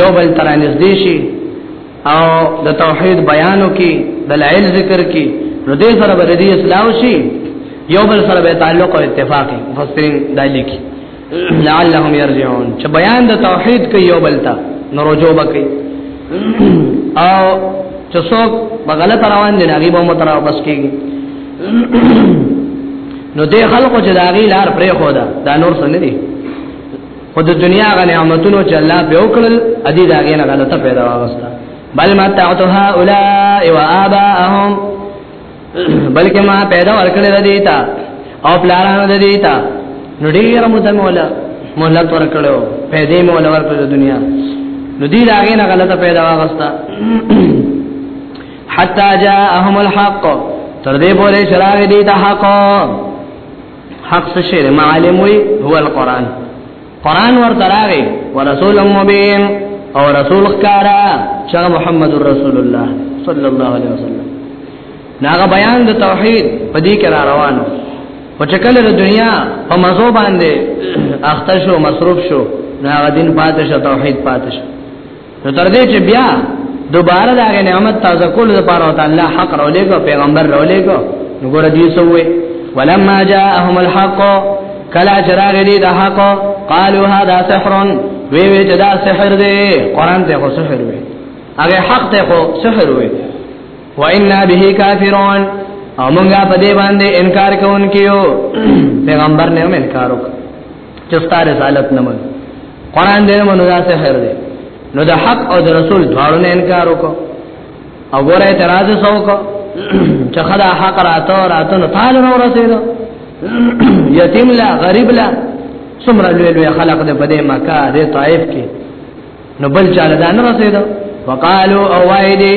یو بل تر نږدې شي او د توحید بیانو کې دلایل ذکر کې نو دې سره به دې اسلام شي یو بل سره به تعلق او اتفاق مفسرین دایلی کې لعلهم يرجعون چې بیان د توحید کوي یو بلتا نو رجوع وکي او چې څوک په غلط روان دي هغه به متراو بس کیږي نو دې خلکو چې دا غي لار پرې خو دا دا نور څه نه دي خود دنیا غ نعمتونو چې الله به وکړل ادي دا غي نه غلطه پیدا واغستا بل ما تعتها اولئ واباهم بلکې ما پیدا ورکړل د دیتا او پلارانو د دیتا نو ډیر متموله مهلت ورکړو پیدا مولا ورکړو د دنیا نو دی راغې نه غلطه پیدا واغستا حتا جاءهم الحق تر دې پورې شراغ دیتا حق حق څه شی معلوموي هو القرآن قران ورته راغی ورسول مبین او رسول خکارا چې محمد رسول الله صلی الله علیه وسلم ناغه بیان د توحید په دې کې را روانو په چکل د دنیا په مزو باندې اختر شو مصروف شو ناغه دین پاتې شو توحید پاتې شو نو تر دې چې بیا دوباره دا نعمت تازه کول لپاره او تعالی حق راولېګو پیغمبر راولېګو نو ګور دې سوې ولما جاءهم الحق کلا چراغ دې د حق قالوا هذا سحر وی وی چې دا سحر دی قران ته خو سحر وی هغه حق ته خو سحر وی وإنا به کافرون او مونږه په دې باندې انکار کوونکیو پیغمبر نه هم انکار وکړ چې ستاره رسالت نه منو قران دې منو دا څه خیر دی نو د حق او د رسول دواړو نه انکار وکړو او ګوره اعتراض وکړو چې خدا حق راته راته نو تعال نو رسیدو یتیم لا غریب لا څومره لوی لوی خلق دې په دې مکه دې طائف کې نو بل چاله دا نه رسیدو وقالو او وایدی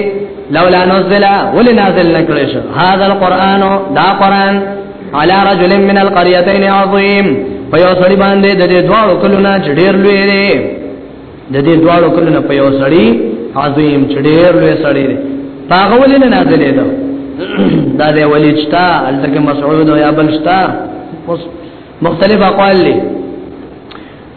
لولا نزل ولي نازل نکړي شو هاذا القران دا قران على رجل من القريتين عظيم په یو سړي باندې د دې دواړو کلونه چډیر لوی دی د دې دواړو کلونه په یو سړي عظیم چډیر لوی سړي دی هغه ولې نه نازلې ده دا دی ولې چتا الته مسعود او یا بلشتا مختلف اقوال لري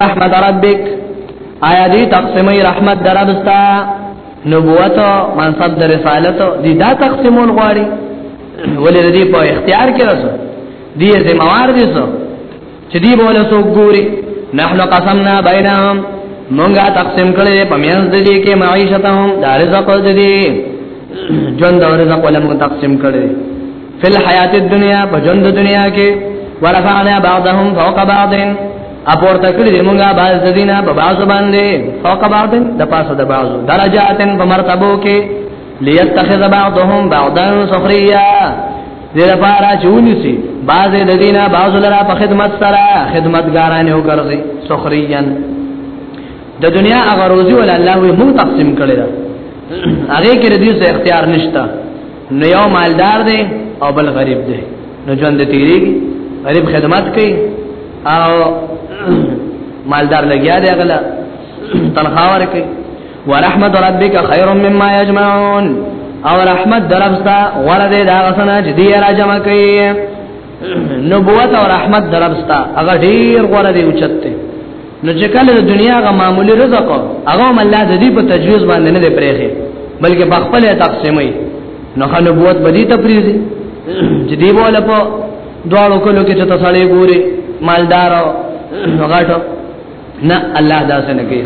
رحمت ربک آیا دی تقسیمی رحمت دربستا نبوت منصب در رسالت دی دا تقسیمون غواړي ولې دې په اختیار کې رسو دې زموار دي سو چې دی بوله سو ګوري نحن قسمنا بينهم مونږه تقسیم کړي په میانځ د دې کې معیشتهم د رزق د دې ژوند او رزق ولم تقسیم کړي فل حیات الدنیا په ژوند دنیا کې ورفعنا بعضهم فوق بعض اپور تکړه دې مونږه باز د دینه په بازو باندې فوق بعض د پاسه د بازو درجاتن په مرتبو کې ليتخذ بعضهم بعضا سخريا دې لپاره چونی سي بعض د دینه بعض لرا په خدمت سره خدمتګاران یو ګرځي سخريا د دنیا هغه روزي ول الله وي مو تقسیم کړی دا هغه کې دې څه اختیار نشتا نو یو مالدار دی او بل غریب دی نو ژوند دې تیریږي غریب خدمت کوي او مالدار لګیا دی هغه تنخواه ورکړي ورحمت ربک خیر مما یجمعون او رحمت دربستا غره دې دا غسنه چې دی را جمع کوي نبوت او رحمت دربستا هغه ډیر غره دې اوچته نو چې کله د دنیا غ معمولی رزق هغه هم الله د دې په تجویز باندې نه دی پرېخي بلکې په خپل تقسیمي نو خو نبوت بدی ته پریزي چې دی بوله په دواړو کلو کې چې تسړې ګوري مالدار او غټو نه الله دا څنګه کوي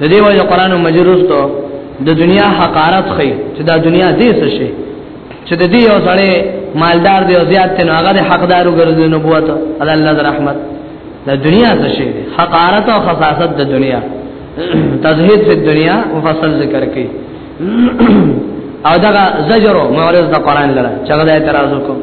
د دې وجه قران مجید وروسته د دنیا حقارت خي چې دا دنیا دې څه شي چې د دې یو سړی مالدار دی او زیات ته هغه د حقدارو ګرځي نبوت الله الله رحمت د دنیا څه شي حقارت او خصاصت د دنیا تزهید په دنیا مفصل ذکر کړي او دا زجر او معرض د قران لره چې هغه اعتراض وکړي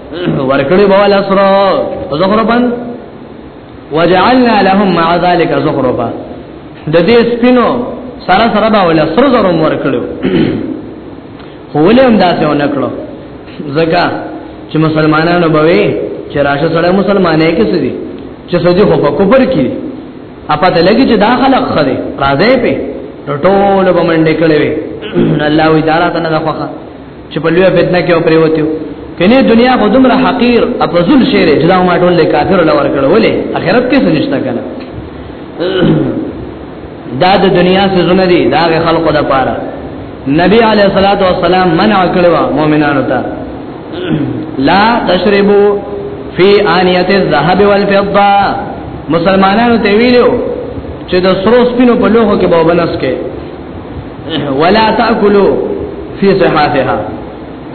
ورکړي بوله سره زخرفا وجعلنا لهم مع ذلك زخرفا د دې سپینو سره سره به ولا سر زرم ورکړو خو ولې هم داسې و نکړو زګه چې مسلمانانو به وي چې راشه سره مسلمانې کې سدي چې سدي خو په کوپر کې اپا ته لګي چې دا خلق خره راځي په ټول به منډې کړې وي الله وی دارا ته نه خوخه چې په لوی فتنه کې او پریوتیو کني دنیا خو دومره حقیر اپزل شعر جدا ما ټول له کافر لور کړه ولې اخرت کې څه نشته کنه دا د دنیا څه زونه دي دا غ خلقو د پاره نبی علیہ الصلوۃ والسلام منع کړو مؤمنانو ته لا تشربو فی انیت الذهب والفضه مسلمانانو ته ویلو چې د سرو سپینو په لوخو کې به وبنس کې ولا تاكلوا في صحافها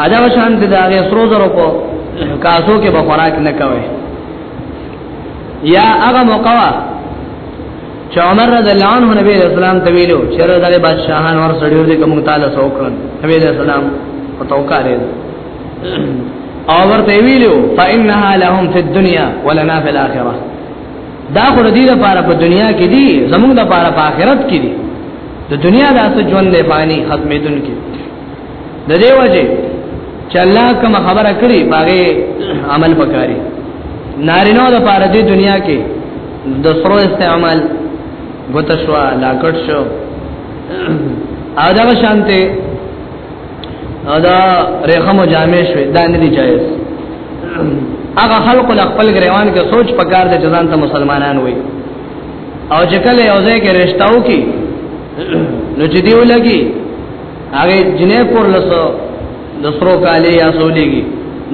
ادا وشان د هغه سرو زرو په کاسو کې به خوراک نه کوي یا هغه موقوا چې عمر رضی الله عنه نبی اسلام ته ویلو چې رضی بادشاہان ور سړیو دې کوم تعالی سوکړن نبی اسلام او توکارې او ورته ویلو فإنها لهم في الدنيا ولنا في الآخرة دا خو دې لپاره په دنیا کې دي زموږ لپاره په آخرت کې دي د دنیا د اساس ژوند نه باندې ختمېدون کې د دې وجه چې الله کوم خبره کړې باغې عمل وکړي نارینو د پاره دې دنیا کې د سرو استعمال غوتشوا لاکټ شو ادا شانته او دا رخم جامع شوی دا نه دی جایز هغه خلق له خپل ګریوان کې سوچ پکار دي چې ځان ته مسلمانان وي او چې کله یو ځای کې رښتاو کې نو چې دیو لګي هغه جنې پور لسو د سرو کالي یا سولېږي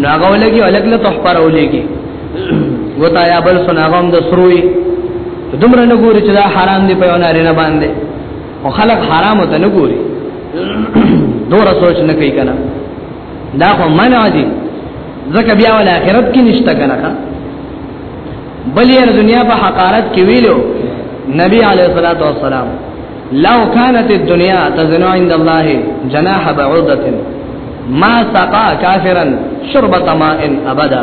نو هغه ولګي الګ له تخپر ولګي وتا یا بل سناغم د سروي دومره نه ګوري چې دا حرام دی په ونارینه باندې او خلق حرام ته نه ګوري دور سوچ نه کوي کنه دا خو منع دي ځکه بیا ول اخرت کې نشته کنه بل یې دنیا په حقارت کې ویلو نبی علیه الصلاۃ والسلام لو كانت الدنيا تزن عند الله جناح بعوضه ما سقى كافرا شربة ماء ابدا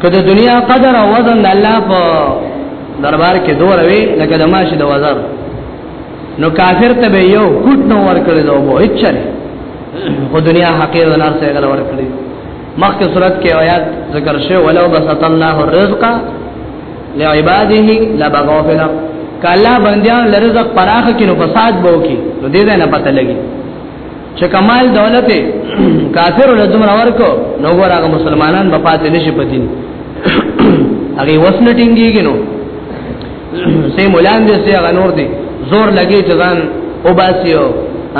که د دنیا قدر او وزن د الله په دربار کې دوه وي لکه د ماشي د وزر نو کافر ته به یو کوټ نو ورکړي دا وو هیڅره په دنیا حقیر د نار څخه غل ورکړي مخکې صورت کې آیات ذکر شوی ولو بسط الله الرزق لعباده لبغوا فی الارض کله بندیان لرزق پراخ کینو فساد بو کی نو دې نه پته لګي چې کمال دولت کافر له دومره ورکو نو ګورغه مسلمانان په پاتې نشي پدین هغه وسنه ټینګیږي نو سه مولان دې سه هغه نور دي زور لګي چې ځان او باسیو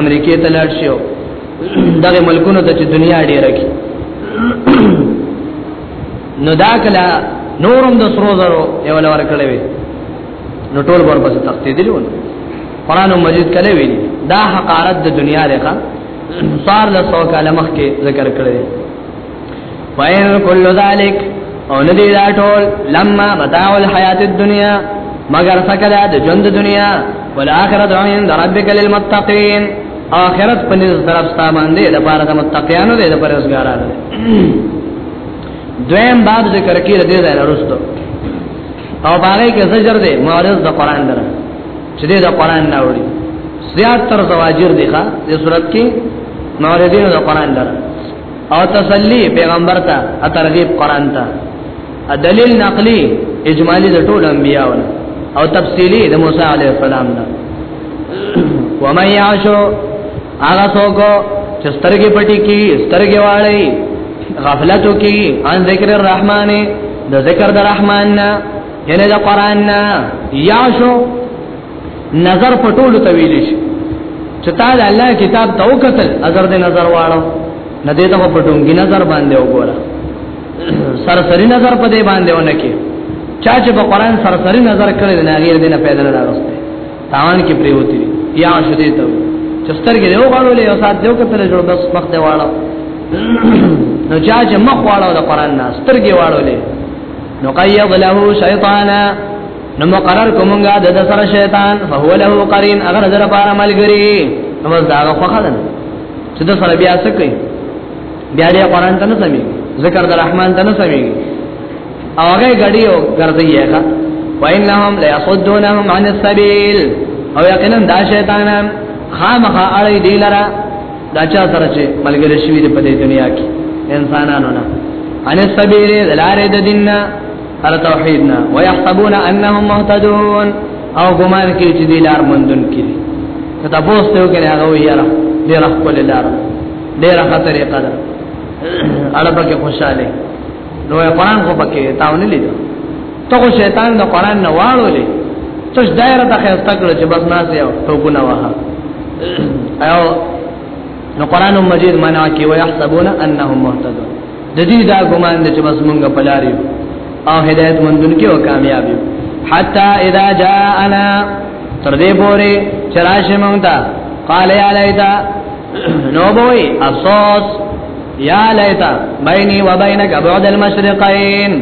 امریکای ته لاړ شي دغه ملکونو ته چې دنیا ډیره کی نو دا کله نورم د سرو زرو یو لور کړی وي نو ټول ورپسې تخته دی ونه قران مجید کله ویل دا حقارت د دنیا لخوا صار له سو کاله مخکې ذکر کړی وَإِن كُلُّ ذَلِكَ او ندی دا ټول لما متاع الحیات الدنیا مگر فکدا د ژوند دنیا والآخرت عند ربک للمتقین آخرت په نس طرف ستا باندې د پاره د متقینانو د پرهیزګارانو دویم باب ذکر کې د دې ځای وروسته او باغې کې زجر دی معرض د قران در چې د قران نه وړي زیات تر زواجر دی ښا د صورت کې معرضین د قران در او تسلی پیغمبر ته ترغیب قران ته دلیل نقلی اجمالی د ټول انبیاء او تفصیلی د موسی علی السلام نه ومن یعشو هغه څوک چې سترګې پټي کی سترګې واړی غفلتو کی ان ذکر الرحمن د ذکر د رحمان نه یعنی د قران نه یا شو نظر پټول ته ویل شي چې تا د الله کتاب ته وکتل اگر دې نظر واړو نه دې ته پټونګي نظر باندې وګوره سرسری نظر په دې باندې ونه کې چا چې په قران سرسری نظر کړی نه غیر دې نه پیدا نه راغسته تاوان کې پریوتی وي یا شدې ته چې سترګې یو غړو له سات یو کتل جوړ بس مخ دی واړو نو چا چې مخ واړو د قران نه سترګې واړو له نو قید له شیطانا نو مقرر کومګه د سره شیطان فهو له قرین اگر در بار ملګری نو بس دا خوخه ده چې د سره بیا څه کوي بیا دې قران ته نه سمي ذکر د رحمان ته نه سمي او هغه غړي او ګرځي یې ښا وانهم ليصدونهم عن السبيل او یقینا دا شیطانان خامخا اړي دی لرا دا چا سره چې ملګری شوی دی په دې دنیا کې انسانانو نه عن السبيل دلاره د دیننا هر توحیدنا ويحسبون انهم مهتدون او ګمان کوي چې دی لار مندون کړي کته پوسټ یو کړي هغه ویاره ډیر خپل لار ډیر خطرې قدر اړه پکې خوشاله نو قرآن خو پکې تاو نه لیدو ته خو شیطان د قرآن نه واړولې ته دایره ته خسته کړ چې بس ناز یو ټوپونه وه او نو قرآن مجید معنا کې وي يحسبون انهم مهتدون د دې دا ګمان چې بس مونږه پلاریو او هدایت مندون کې او کامیاب یو حتا اذا جاءنا تر دې پورې چرآش مونږ ته قال یا لیتا نو بوئی افسوس یا لیت بیني و بینک بعد المشرقین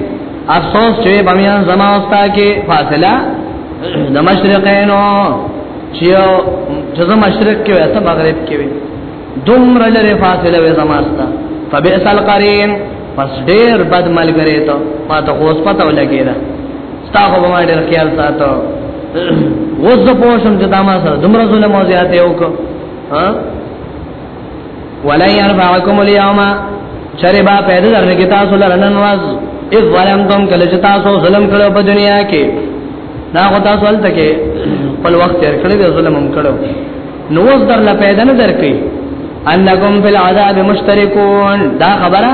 افسوس چې په میان زما اوستا کې فاصله د مشرقینو چې چې زما مشرق کې وي ته مغرب کې وي دومره لري فاصله وي زما اوستا فبئس القرین پس ډیر بد ملګری ته ما ته اوس پته ولګی دا ستا خو به ما ډیر خیال ساتو اوس زه پوښم چې دا ما سره دومره ظلم او زیاته وکړه ها ولا ينفعكم اليوم شربا پیدا درنه کې تاسو لرنن واز اذ ظلمتم کله چې تاسو ظلم کړو په دنیا کې دا خو تاسو هلته کې په وخت تیر کړی دی ظلم هم کړو نو اوس در لا پیدا نه درکې انکم فی العذاب مشترکون دا خبره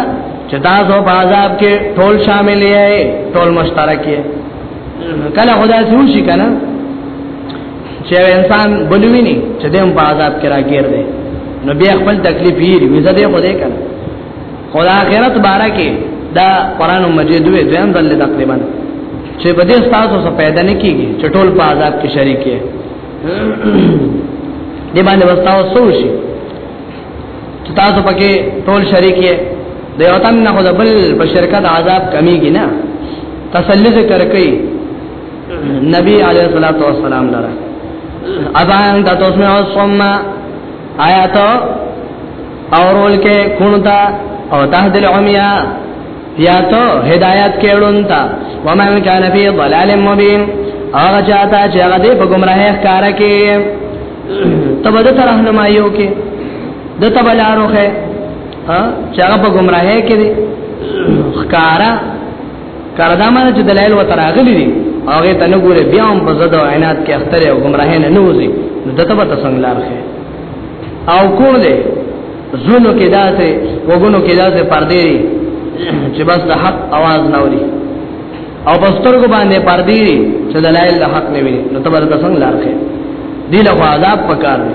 چې تاسو په عذاب کې ټول شامل یې ټول مشترک یې کله خدا سوشي کنه چې انسان بلویني چې دیم په عذاب کې راګیر دی نو بیا خپل تکلیف یې وی زه دې خو دې کړم خدا آخرت بارا کې دا قران مجید وې دویم دل تقریبا چې په دې تاسو څه پیدا نه کیږي چې ټول په عذاب کې شریک یې دې باندې وستاو سوشي چې تاسو پکې ټول شریک یې د یو تن نه خو بل په شرکت عذاب کمیږي نه تسلی ذکر کوي نبی علیہ الصلوۃ والسلام لره ابا انت تسمع الصم آیات اورول کې کونتا او تهد العمیا یا تو هدایت کېړونتا ومن کان فی ضلال مبین هغه چاته چې هغه دې په گمراهی ښکار کې تبد تر رهنمایو کې د تبلارو خه چې هغه په گمراهی کې ښکارا کار دا معنی چې دلایل و تراغلی دي هغه ته نه ګوره بیا هم په زړه او عنایت کې اختر او گمراه نه نوځي نو دته به څنګه لار خې او کور دې زونو کې داسې وګونو کې داسې پردې چې بس د حق आवाज نه وري او بسترګو باندې پردې چې دلایل د حق نه وي نو ته به څنګه لار خې دي له عذاب پکار دی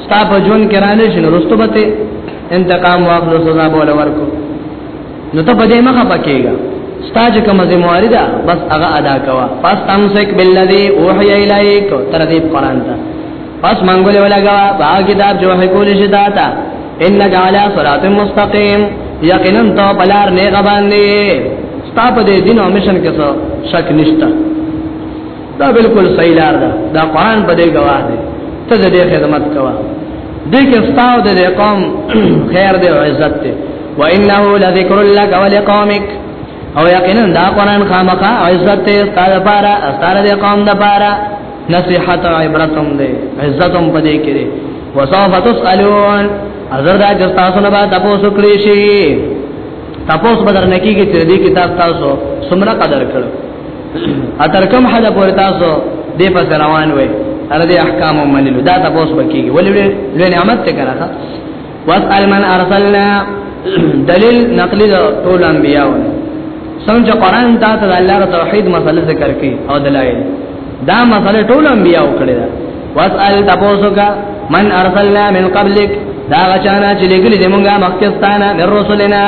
ستا په جون کې رانه شنو رستو به ته انتقام واخلو سزا بول ورکو نو ته په دې مخه پکېږي ستا چې کوم ذمہواری ده بس هغه ادا کوا پس تمسک بالذي اوحي اليك تر دې قران ته پس منګول ولګا با کتاب جو هي کول شي تا ته انك على صراط مستقيم یقینا تو بلار نه غبان دي ستا په دې دین او مشن کې څه شک نشته دا بالکل صحیح لار ده دا قران په دې گواه دی ته دې خدمت کوه دې کې ستاو دې قوم خیر دې او عزت دې وانه لذکر لك ولقومك او یقینا دا قران خامخا او عزت دې ستاره لپاره ستاره دې قوم لپاره نصيحت او عبرتم دې عزتم په دې کې وسوف تسالون اذر دا چې تاسو نه به تاسو کړی شي تاسو بدر نکیږي چې دې کتاب تاسو سمره قدر کړو اتر کم حدا پورې تاسو دې په روان وي تر دې احکام ومنلو دا تاسو بکیږي ولې ولې نعمت ته کړه واسال من ارسلنا دلیل نقلی دا ټول انبیاء څنګه قرآن دا ته الله تعالی توحید مسله ذکر کړي او دلایل دا مسله ټول انبیاء کړی دا واسال تاسو کا من ارسلنا من قبلک دا غچانا چې لګلې زمونږه مخکستانه من رسولنا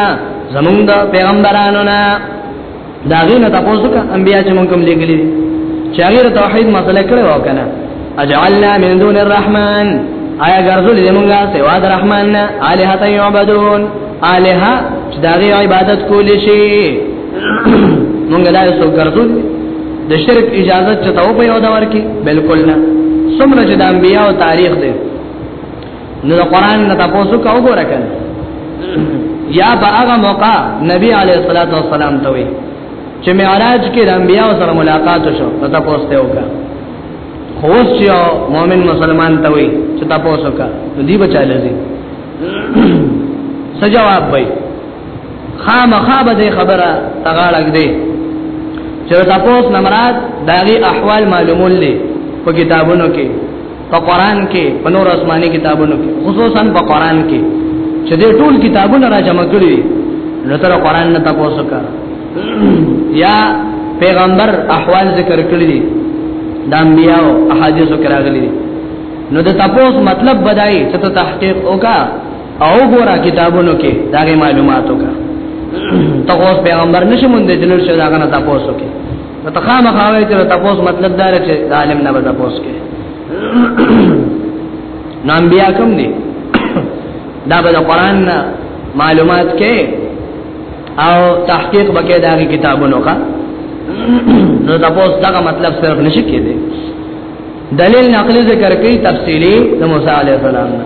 زمونږ پیغمبرانو نه دا غینه تاسو کا انبیا چې مونږ کوم لګلی چې هغه توحید مسله کړو او کنه اجعلنا من دون الرحمن آیا ګرځول دې مونږه سوا د رحمان نه الہ ته یعبدون الہ چې دا غي عبادت کولی شي مونږه دا یو ګرځول د شرک اجازه چته او په یو دا ورکی بالکل نه سمره چې د انبیا او تاریخ دی نو د قران نه تاسو کا وګوره کنه یا په هغه موقع نبی علیه الصلاۃ والسلام ته وی چې معراج کې د انبیانو سره ملاقات وشو نو تاسو ته وکړه خو اوس چې مؤمن مسلمان ته وی چې تاسو وکړه نو دی بچاله زی سجواب وای خامخا به خبره تغاړک دی چې تاسو نه مراد داغي احوال معلومول دي په کتابونو کې په قران کې په نور آسماني کتابونو کې خصوصا په قران کې چې دې ټول کتابونه را جمع کړی نو تر قران نه تاسو کا یا پیغمبر احوال ذکر کړی دي د انبیاء احادیث کرا غلي نو د تاسو مطلب بدای چې ته تحقیق وکا او ګورا کتابونو کې دا معلوماتو کا تاسو پیغمبر نشمون دي جنل شو دا غنه تاسو کې نو ته خامخا وایې چې تاسو مطلب دا رچې د عالم نه به تاسو کې نو انبیا کوم دي دا به د قران معلومات کې او تحقیق بکې دا کتابونو کا نو تاسو دا مطلب صرف نشي کېدی دلیل نقلی ذکر کوي تفصیلی د موسی علی السلام نه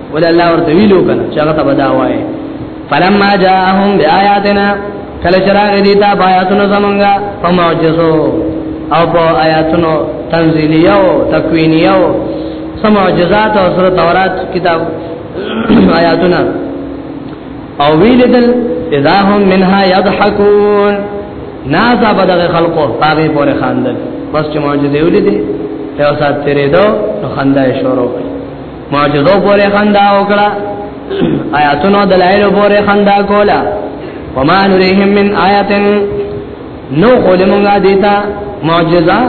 ول الله ورته ویلو کنه چې هغه ته بدا وای فلما جاءهم بیااتنا کله چراغ دي تا بیااتونو زمونږه په معجزو او په آیاتونو تنزیلیو تکوینیو سم معجزات او سره تورات کتاب آیاتونه او ویلدل اذا هم منها يضحكون نازا بدغه خلقو پاغي پورې خاندل بس چې معجزې ولیدي یو سات تیرې دو نو خندای شروع کړ معجزو پورې خندا وکړه آیاتونو دلایل پورې خندا کولا وما نريهم من آیات نو خلمونګه دیتا معجزه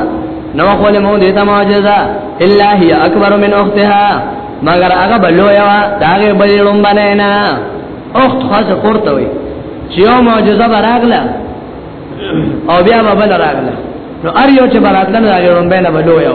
نو خلمو دیتا معجزه الا هي اکبر من اختها مگر هغه بلو یو داغه بللوم باندې نه اخت خاص قرته وي چې یو معجزه براغله او بیا به بل راغله نو ار یو چې براتله نه راغلم بینه بلو یو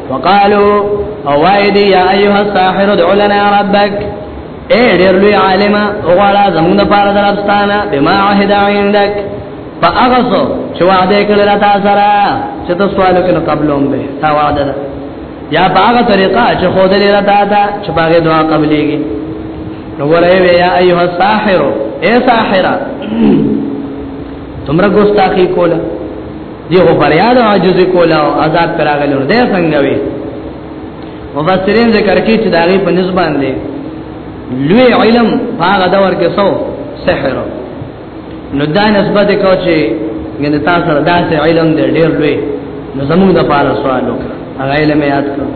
وقالو اوائد یا ایوہ الساحر ادعو لنا ربک اے ډیر لوی عالم اوغواړه زمونږ لپاره درستانه بما عهد عندك فاغسو چې وعده کړل تا سره چې تاسو سوال وکړو قبلوم به تا وعده ده یا باغه طریقه چې خود لري راته دا چې باغه دعا قبليږي نو ورې وی یا ایه الساحر اے ساحرہ تمره ګوستاخی کوله دی خو فریاد او عجز کولا او عذاب پراغلی نو دی څنګه وی مفسرین ذکر کوي چې دا غي په نسبت دی لوی علم هغه دور کې سو سحر نو دا نسبت کو چې ګنده تاسو سره داسې علم دی ډیر لوی نو زموږ د پاره سوال وکړه هغه علم یاد کړو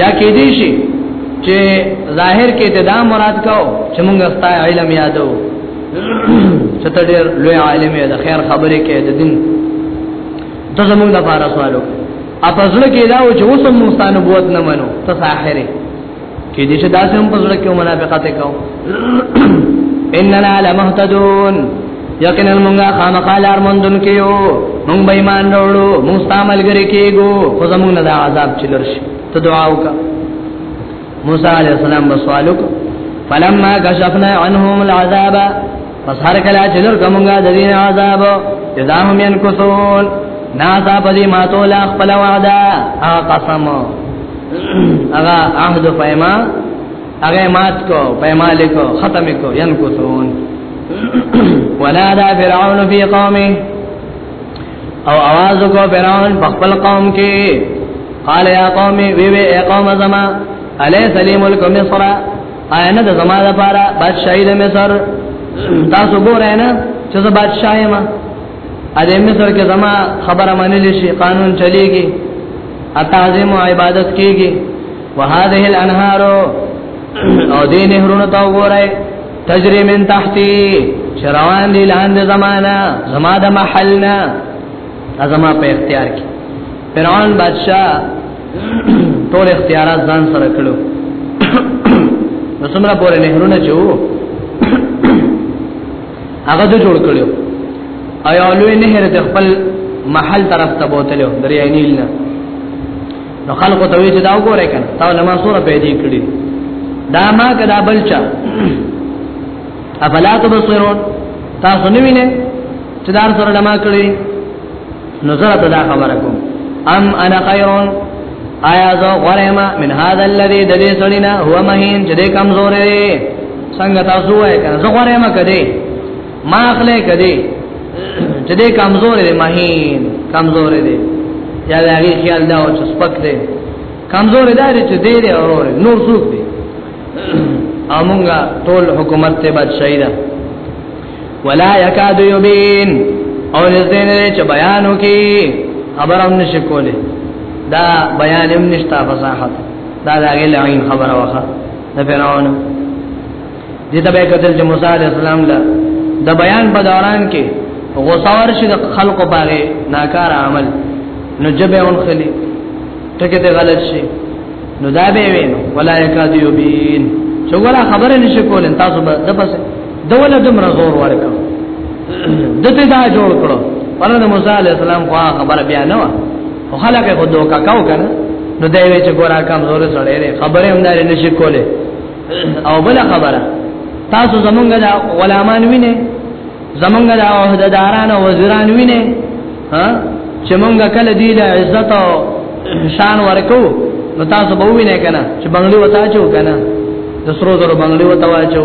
یا کې دي شي چې ظاهر کې ته دا مراد کاو چې موږ ستا علم یادو چې ته ډېر لوی عالم یې د خیر خبرې کې د دین ته زموږ لپاره سوالو اپزړه کې دا و چې اوس هم مستان بوت نه منو ته ساحره کې دې چې داسې هم پزړه کې منافقت وکاو اننا لمهتدون یقینا مونږه خامخالار مندون کیو مونږ به ایمان وروړو مونږ استعمال غری کیګو خو زمونږ نه عذاب چلرش ته دعا وکا موسی علیہ السلام بسوالو فلما کشفنا عنهم العذاب پس هر کله چې لور کومګه د دین عذاب اذا هم ينكثون ناسا پدی ما تولا خپل وعده قسم اغا عهد فیما هغه مات کو پیمال کو ختم کو ينکثون ونادى فرعون في قومه او आवाज کو فرعون په خپل قوم کې قال يا قوم وی وی اي قوم زما علي سليم ملک مصر اينه د زما د پاره بادشاہي د مصر تاسو ګورئ نه چې زه بادشاہ یم ا دې مصر کې زما خبره منل شي قانون چلےږي اتعظیم عبادت کیږي وهذه الانهار او دې نهرونو ته وګورئ تجري من تحتي شروان دي لاندې زمانہ زما د محلنا ازما په اختیار کې فرعون بادشاہ ټول اختیارات ځان سره کړو نو څومره پورې نهرونه چې وو هغه د جوړ کړو ایا لوی نهر د خپل محل طرف ته بوتلو دریا نیل نه نو خلکو ته وی چې دا وګورئ کنه تا له ما سره پیدا کړی دا ما کدا بلچا افلا تبصرون تاسو نه وینئ چې دار سره لما کړی نظر ته دا خبره کوم ام انا خیرون آیا زو غریما من هذا الذي دلی سړینا هو مهین چې کمزور دی څنګه تاسو وای کنه زو غریما کړي ما خلې کدي چې دې کمزور دی مهین کمزور دی یا دا هغه خیال دا او چې سپک دی کمزور دی چې دې دې اور نور څوک دی امونګه ټول حکومت ته بچ شهیدا ولا یکاد یبین او دې نه چې بیانو کې خبر هم نشي کوله دا بیان هم نشتا فصاحت دا دا غل عین خبره وخه دا فرعون دې ته به کتل چې موسی عليه السلام له د بیان په دوران کې غوسور شي د خلقو باندې ناکار عمل نو جبه اون خلی ټکه ته غلط شي نو دا به وینو ولا یکاد یبین چې ولا خبره نشي کولای تاسو به د پس دوله دم رزور ورکو دته دا جوړ کړو پرنه موسی علی السلام خو خبره بیا نه و خو خلک خو دوکا کاو کنه نو دوی چې ګورا کم زور سره خبره هم نه نشي کولای او بل خبره تاسو زمونږ د غلامان وینئ زمونږ د عہدداران او وزیران وینئ ها چې مونږ کله دی له عزت او شان ورکو نو تاسو به وینئ کنه چې بنگلي وتا چو کنه د سرو زرو بنگلي وتا واچو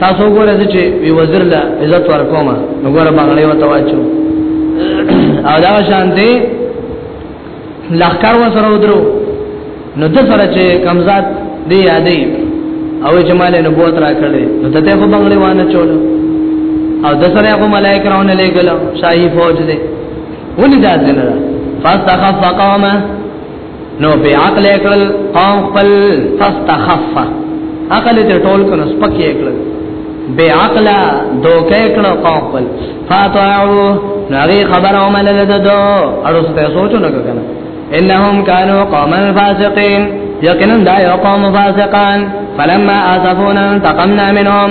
تاسو وګورئ چې وی وزیر له عزت ورکوم نو ګوره باندې وته واچو او دا شانته لخر وسره ودرو نو د سره چې کمزات دی یادې او چې مال نه بوت را کړې نو ته ته په باندې وانه چول او د سره هغه ملائکه راونه لګل شاهي فوج دې ولې دا ځنه فاستخف قومه نو په عقل کړل قوم خپل فاستخف عقل ته ټول کړو سپک یې کړل بے عقل دوکه کړو قوم خپل فاتعو نغی خبر او مل له دو اړو څه سوچو نه کنه انهم كانوا قوما فاسقين یقینا دا یو قوم فاسقان فلما اسفونا انتقمنا منهم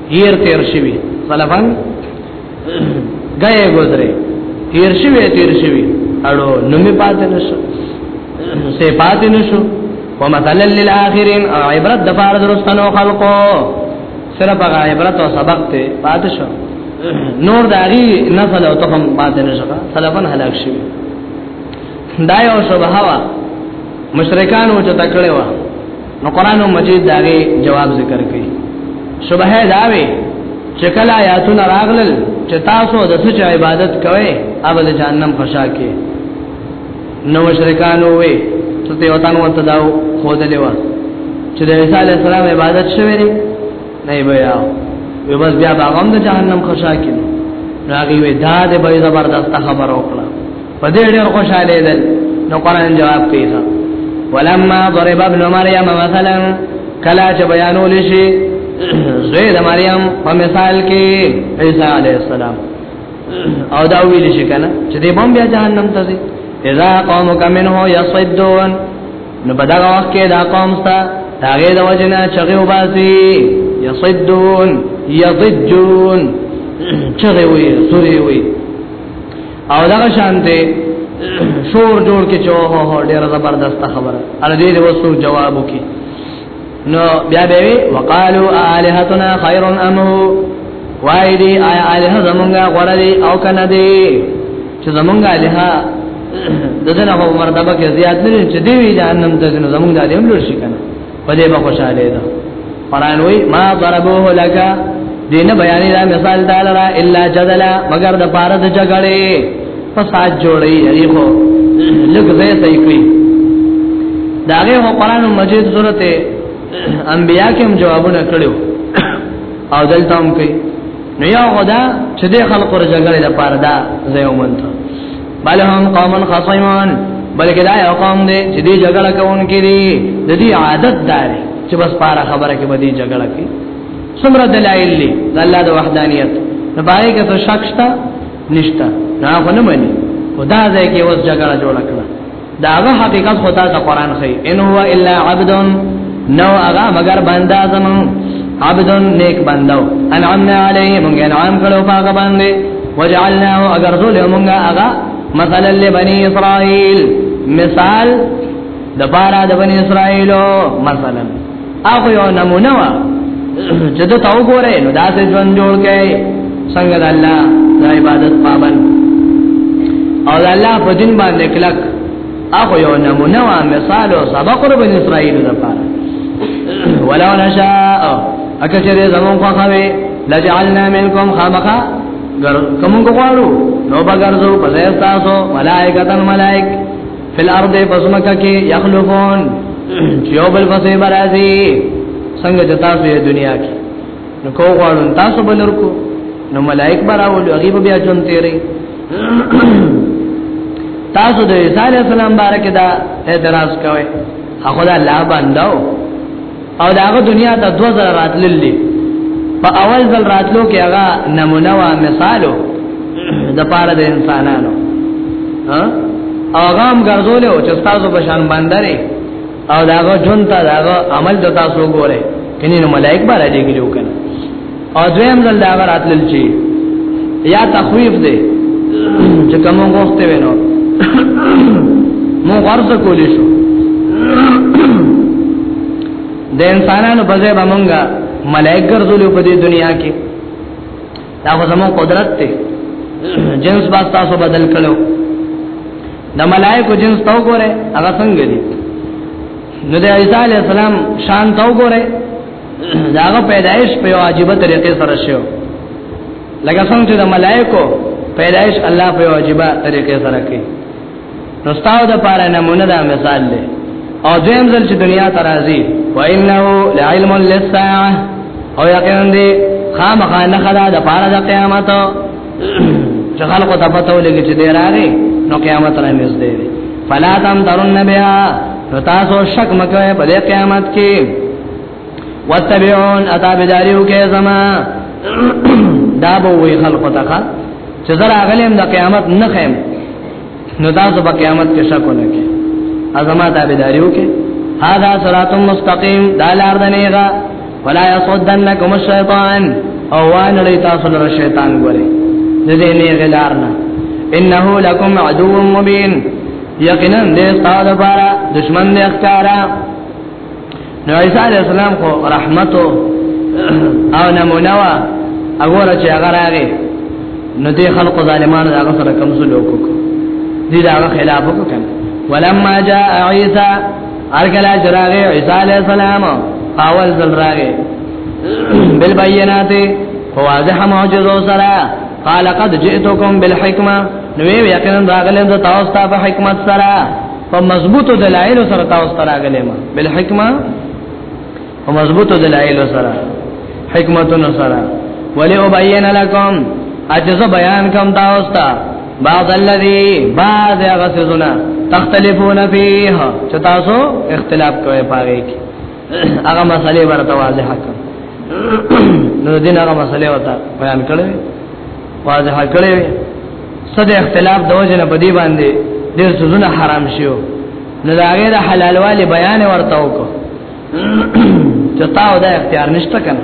تیر تیر شوی سلفن گئے گزرے تیر شوی تیر شوی اړو نومي پاتې نشو سه پاتې نشو ومثلا للآخرين او عبرت د فار درستنو خلقو صرف هغه عبرت او سبق ته پاتې شو نور داغي نسل او تخم پاتې نشو سلفن هلاک شي دا یو شبهه وا مشرکان و چې تکړه وا نو قران مجید داغه جواب ذکر کړي شبهه داوي چې کله آیاتونه راغلل چې تاسو د سچ عبادت کوئ هغه د جهنم فشا کې نو مشرکان وې چې ته وطن وته داو خو دلې و چې د عیسی علی السلام عبادت شوه نه نه بیا یو بس بیا هغه د جهنم فشا کې راغي وې دا د به زبردست خبر وکړه په دې ډېر خوشاله دي نو قران جواب کوي ولما ضرب ابن مريم مثلا کلا چې بیانول شي زوی د مریم په مثال کې عیسی علی السلام او دا ویل شي کنه چې دې بم بیا جهنم ته ځي اذا قومك منه يصدون نو په دا وخت کې دا قوم ستا هغه د وجنه چغي وباسي يصدون يضجون چغي وي سوري وي او دا شانته شور جوړ کې چو هو هو ډیره زبردست خبره ال دې دې وسو جواب وکي نو بیا به وقالو الہتنا خیر ام هو وای دې آیا الہ زمونږه غره دې او کنه دې چې زمونږه الہ دغه نه په مرتبه کې زیات نه چې دې وی جهنم ته زمونږه دې هم لور شي کنه په دې به خوشاله ده قران وی ما ضربوه لك دینه بیان دا مثال تعالی را الا جدلا مگر د پاره د جګړې فساد جوړي یعنی خو لګ زې سې کوي داغه هو قران مجید سورته انبیا کې هم جوابونه کړو او دلته هم کوي نو یو غدا چې د خلکو رجګړې لپاره دا زې ومنته بل هم قوم خصيمان بلکې دا یو قوم دی چې دې جګړه کوونکې دي د دې عادت دار چې بس پاره خبره کې به دې جګړه کوي څومره دلایل دي د الله د وحدانیت نه پاره کې څه شک شته نشته نه خو نه مانی خدا دې کې اوس جګړه جوړه کړه دا هغه حقیقت خدا د قران خي ان هو الا عبد نو هغه مگر بندا زمون عبد نیک بندو انعمنا علیه مونږ انعام کړو هغه باندې وجعلناه اگر ذل مونږ هغه مثلا لبني اسرائيل مثال د بارا د بني اسرائيلو مثلا هغه یو نمونه وا چې ته تاو ګورې نو دا څه ژوند جوړ کړي څنګه د الله د عبادت پابند او د الله په دین باندې کلک هغه یو نمونه وا مثال او سبق ور بن اسرائیل لپاره ولو نشاء اکثر زمون خو خوي لجعلنا منکم خامخا کوم کو غواړو نو بغرزو پسې تاسو ملائکتن ملائک په الارض پسمکه کې یخلفون یو بل پسې برازي څنګه چې تاسو یې دنیا کې نو کو غواړو تاسو بلر کو نو ملائک براول هغه به بیا جون تیری تاسو د عیسی علی السلام بارکه دا اعتراض کوئ هغه دا لا باندې او داغه دنیا ته دو زر راتللی په اول ځل راتلو کې هغه نمونه وا مثالو د پاره د انسانانو ها هغه هم ګرځول او چې تاسو په شان باندې او داغه جون ته داغه عمل د تاسو ګوره کینې نو ملائک بار دې ګلو کنه او دویم ځل دا راتلل چې یا تخویف دی چې کوم غوښته وینو مو ورته کولی شو د انسانانو په ځای به مونږه ملائک ګرځولو په دې دنیا کې دا خو زموږ قدرت دی جنس با تاسو بدل کړو د ملائکو جنس تاو ګوره هغه څنګه دي نو د عیسی علی السلام شان تاو ګوره داغه پیدایش په واجب طریقې سره شو لکه څنګه چې د ملائکو پیدایش الله په واجب طریقې سره کوي نو ستاو د پاره نمونه دا مثال دی او دیم ځل چې دنیا ترازی و انه لعلم للساعه او یقین دی خامخا نه خدا د پاره د قیامت چې خلق ته پته ولګي چې دی راغی نو قیامت را نږدې دی فلا تم ترن بها نو تاسو شک مکوئ په قیامت کې وتبعون اتا بداریو کې زما دا به وی خلق تخا چې زرا غلم د قیامت نه خیم نو تاسو په قیامت کې شک ولکې ازما دا بداریو کې هاذا صراط مستقیم دا لار د نیغا ولا يصدنكم الشیطان او وان لري تاسو لپاره شیطان ګوري د دې نیغه لار نه انه لکم عدو مبین یقینا دې تاسو لپاره دشمن نه ښکارا نو عیسی علی السلام خو رحمت او نمونه وا هغه چې هغه راغی نو دې خلق ظالمانو هغه سره کوم څه لوکو دي دا هغه خلاف وکړ ولما جاء عیسی ارګلا جراغه عیسی علی السلام اول ذل راغی بالبينات فواضح معجزو سره قال قد جئتكم بالحکمه نو یقینا راغلم د تاسو ته په حکمت سره په مضبوطو دلایل سره تاسو ته راغلم بالحکمه په مضبوطو دلایل سره حکمتونو سره ولی ابین لکم اجز بیان کم تاسو ته بعض الذي بعض غسزنا تختلفون فيه چتاسو اختلاف کوي پاره کې هغه مسلې ورته واضح کړ نو دین هغه مسلې وتا بیان کړې واضح کړې صد اختلاف د وجه نه بدی باندې ډېر سوزونه حرام شیو نو دا غیر حلال والی بیان ورته وکړو چتا او دا اختیار نشته کنه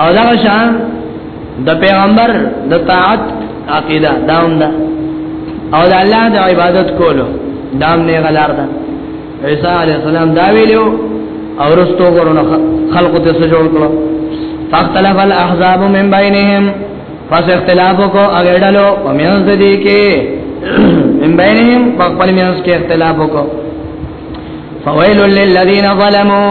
او دا شان د پیغمبر د طاعت عقیده داوم ده او د الله د عبادت کولو دام نه غلار ده عیسی علی السلام دا ویلو او رستو ورونه خلق ته سجول کړو فاختلف الاحزاب من بینهم پس اختلاف کو اگڑلو ومنز دی کې من بینهم په خپل منځ کې اختلاف کو فویل للذین ظلموا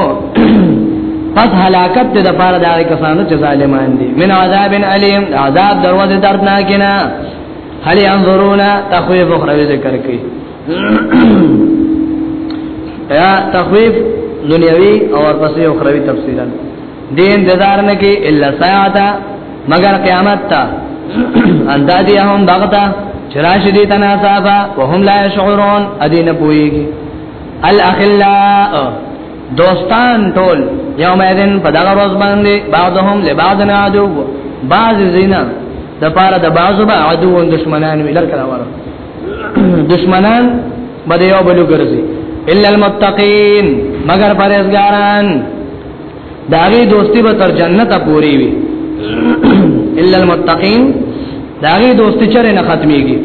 پس هلاکت ته د پاره دا کسانو چې ظالمان دي من عذاب الیم عذاب دروازه دردناک نه هل انظرون تخویف اخروی ذکر کوي یا تخویف دنیوی او پسې اخروی تفصیلا دین انتظار نه کې الا ساعتا مگر قیامت تا اندازی هم بغتا چراش دی تنا صافا وهم لا شعورون ادین پوئیگی الاخلاء دوستان ټول یوم اذن په دغه ورځ باندې بعضهم لبعض عدو بعض زینا د پاره د بعضو به عدو او دشمنان ویلر کړه وره دشمنان به یو بل ګرځي الا المتقین مگر پرهیزګاران دا غي دوستي به تر جنت پوري وي الا المتقين دا غي دوستي چره نه ختميږي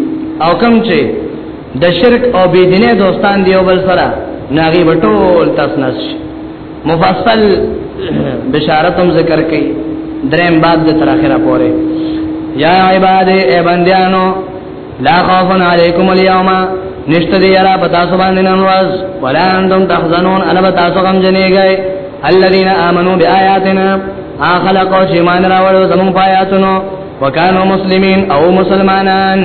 او کم چې د شرک او بيدینه دوستان دی او بل سره ناغي بټول تسنس مفصل بشارتم ذکر کړي دریم بعد د تر اخره پوره یا عباد ای بندیانو لا خوف علیکم اليوم نشته دی یرا پتا سو باندې نن ورځ ولا انتم تحزنون انا پتا سو غم جنېږي الذين امنوا بآياتنا اخلقوا شیمان راوړو زمون پایاتونو وکانو مسلمین او مسلمانان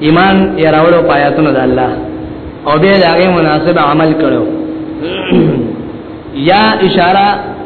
ایمان یې راوړو پایاتونو د الله او به دغه مناسب عمل کړو یا اشاره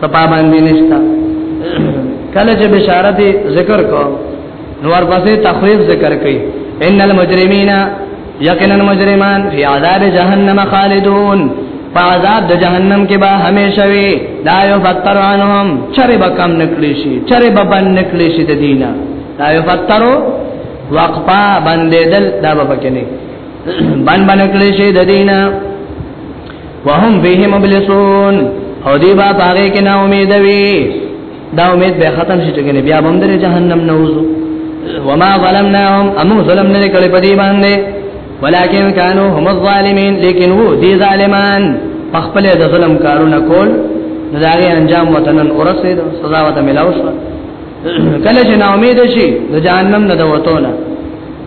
په پابندی نشتا کله چې بشارت ذکر کو نو ورپسې تخویف ذکر کړي ان المجرمین یقینا المجرمان فی عذاب جهنم خالدون فعذاب د جهنم کې به همیشه وي لا یفتر عنهم چرې به کم نکړي شي چرې به بند نکړي شي د دینه لا یفترو وقفا بندیدل دا به پکې نه بند بند نکړي شي د دینه وهم به مبلسون او دی با پاره کې نا امید وي دا امید به ختم شي چې بیا به در جهنم نوزو وما ظلمناهم امو ظلم نه کړي په دې باندې ولكن كانوا هم الظالمين لیکن وو دي ظالمان خپل د ظلم کارونه کول نو داغه انجام وطنن ورسید سزا وته ملاو شو کله چې نا امید شي د جهنم نه د وتونه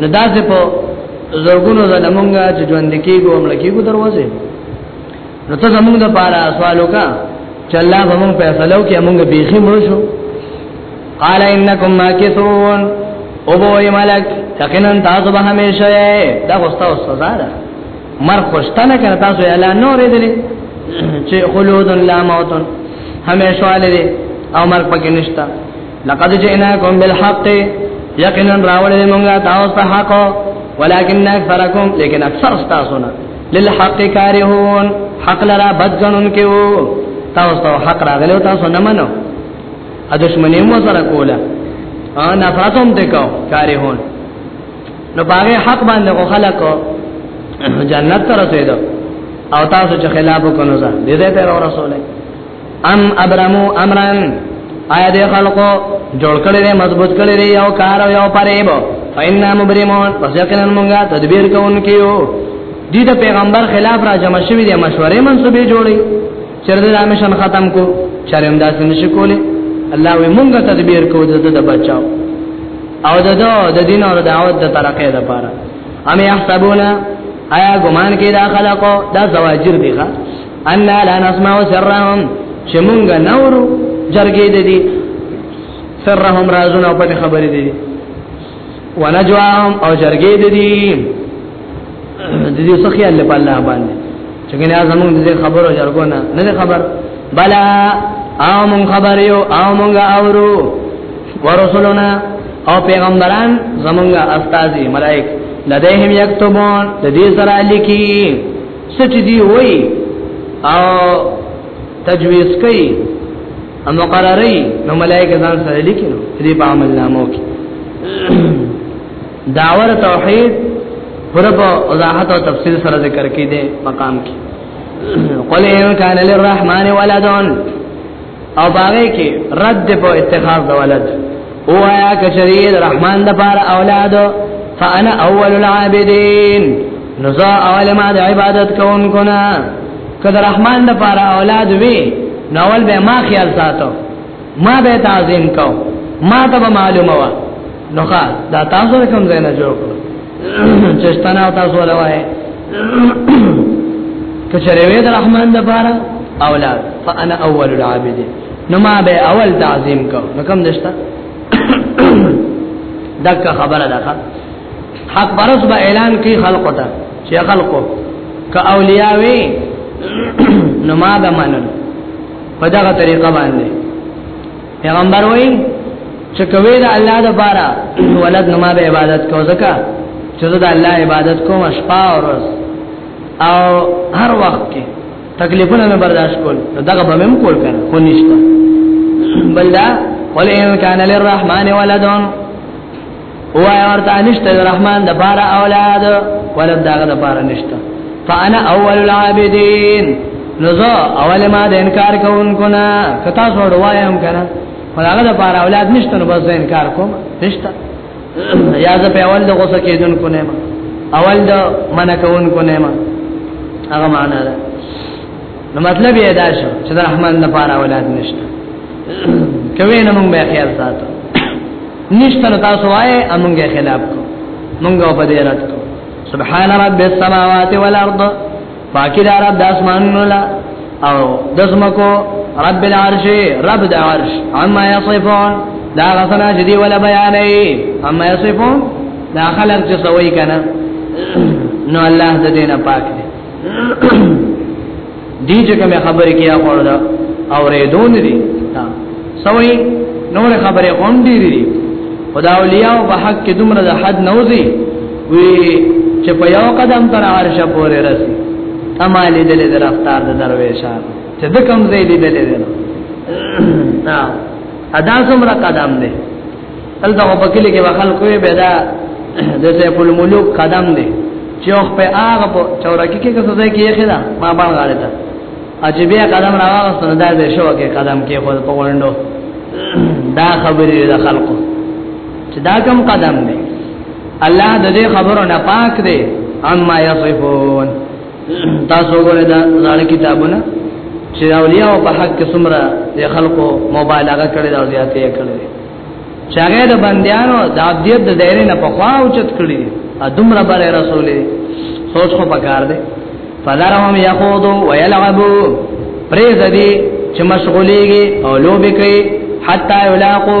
نه داسې په زرګونو زلمونګه چې ژوند کېږي او مړ کېږي دروازه نو ته زمونږ د پاره سوال وکړه چې الله به مونږ فیصله وکړي مونږ بيخي مړ شو قال انکم ماکثون او بو ملک یقینا تاسو به همیشه دا غوستا او سزا ده مر خوشتنه کړ تاسو اعلان نو ریدلې چې خلود لا موتون همیشه علي او مر پکې نشتا لقد جئناكم بالحق یقینا راولې مونږه تاسو ته حق ولكن اکثرکم لیکن اکثر تاسو نه للحق کارهون حق لرا بدګنون کې وو تاسو ته حق راغلو تاسو نه منو ا دښمنې مو سره کوله ا نفرتوم ته کو کارهون نو باغې حق باندې او خلکو جنت ته رسیدو او تاسو چې خلاف وکړو ځه دې ته رسول الله ام ابرمو امرن آیا د خلقو جوړ کړی دی مضبوط کړی دی یو کار او یو پریب فینا مبرمون پس یقینا مونږه تدبیر کوونکیو دي د پیغمبر خلاف را جمع شوی دی مشورې منسوبې جوړي چرته د مشن ختم کو چرېم داس نشي کولی الله وي مونږه تدبیر کو د د بچاو او د د دین او دعوت د ترقې لپاره امي يحسبون آیا ګمان کې دا خلقو دا زواجر دي ښا ان لا نسمع سرهم چې مونږ نورو جرګې دي دي سرهم رازونه په خبرې دي ونجواهم او جرګې دي دي د دې سخی الله په الله باندې چې کنه زمونږ د خبرو جرګو نه نه خبر بلا او مونږ خبر یو او مونږ اورو ورسولنا او پیغمبران زمونږه استاد ملائک لدیهم یكتبون د دې سره لیکي سچ دی وای او تجویز کوي او مقرري نو ملائکه ځان سره لیکي نو دې په عمل نامو کې داور توحید پر په وضاحت او تفصیل سره ذکر کړي دي مقام کې قل ان کان للرحمن ولدون او باغې کې رد په اتخاذ د ولد او آیا کچری رحمان د پار اولاد فانا اول العابدین نزا اول ما د عبادت کوونکو نه کله رحمان د پار اولاد وی نوول به ما خیال ساتو ما به تعظیم کو ما ته معلومه وا نوخه دا تاسو کوم ځای نه جوړ کړو چشتنا او تاسو لوای کچره وې د رحمان د بارا اولاد فانا اول العابد نو ما به اول تعظیم کو نو کوم دشتا دغه خبره ده حق برس به اعلان کوي خلق ته چې خلقو ک اولیاء وي نو ما به منل په دغه طریقه باندې پیغمبر وای چې کوي د الله د بارا ولد نو ما به عبادت کو زکه چې د الله عبادت کوم شپه او ورځ او هر وخت کې تکلیفونه مې برداشت کول دغه به مې کول کنه خو نشته بل دا ولئن کان للرحمن ولدون وای ورته نشته رحمان د بار اولاد ولد داغه د بار نشته فانا اول العابدین نزو اول ما د انکار کوونکو نه کتا سوړ وایم کنه هغه د بار اولاد نشته نو بس انکار کوم نشته یا زه په اول د غوسه کېدونکو نه اول د منع کوونکو نه هغه معنا ده نو مطلب یې دا شو چې رحمان د پاره اولاد نشته کوي نه مونږ به خیال ساتو نشته نو تاسو وای امونږه خلاف کو مونږه په دې رات کو سبحان رب السماوات والارض پاکی دا رب د اسمانونو لا او دزمکو رب العرش رب د عرش اما یصفون دا غسنا جدی ولا بیانې اما یصفون دا خلق چې سوي کنه نو الله د دینه پاک دی دی چې کوم خبرې کیا غوړل او ریدون دي سوي نور خبرې غون دي دي خدا اولیاء او حق کې دومره د حد نوځي وی چې په یو قدم تر عرش پورې رسی کمال دې دې رفتار د درویشا چې د کوم ځای دې دې دې نه ادا څومره قدم دې دلته په کلی کې وخل کوی به دا د سیف الملوک قدم دی چوخ په هغه په چورکی کې څه ځای کې یې خلا ما باندې غاړه ده عجیبه قدم راوستنه دا د شو کې قدم کې خو په وړاندو دا خبرې د خلکو چې دا کوم قدم دی الله د دې خبرو نه پاک دی اما یصفون تاسو ګورئ دا زړه کتابونه چې اولیاء په حق کې څومره د خلکو مبالغه کړې دا زیاتې کړې چې هغه د بندیانو د عبدیت د دایره نه په خوا اوچت کړې ا دومره بل رسولې سوچ خو پکار دی فذرهم یخوضوا ويلعبوا پریز دی چې مشغولېږي او لوبي کوي حتا یلاقو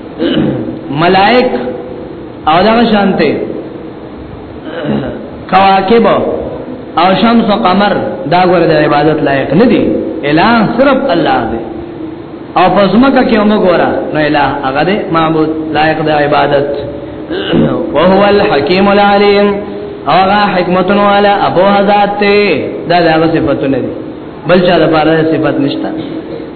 ملائک او دا شانته کواکب او شمس او قمر دا ګور د عبادت لایق نه دي الہ صرف الله دی او پزماکه کې هم ګورا نو الہ هغه دی معبود لایق د عبادت وهو الحکیم العلیم هغه حکمتون والا ابو حضرت دا دغه صفاتونه دي بل چا د پاره صفات نشته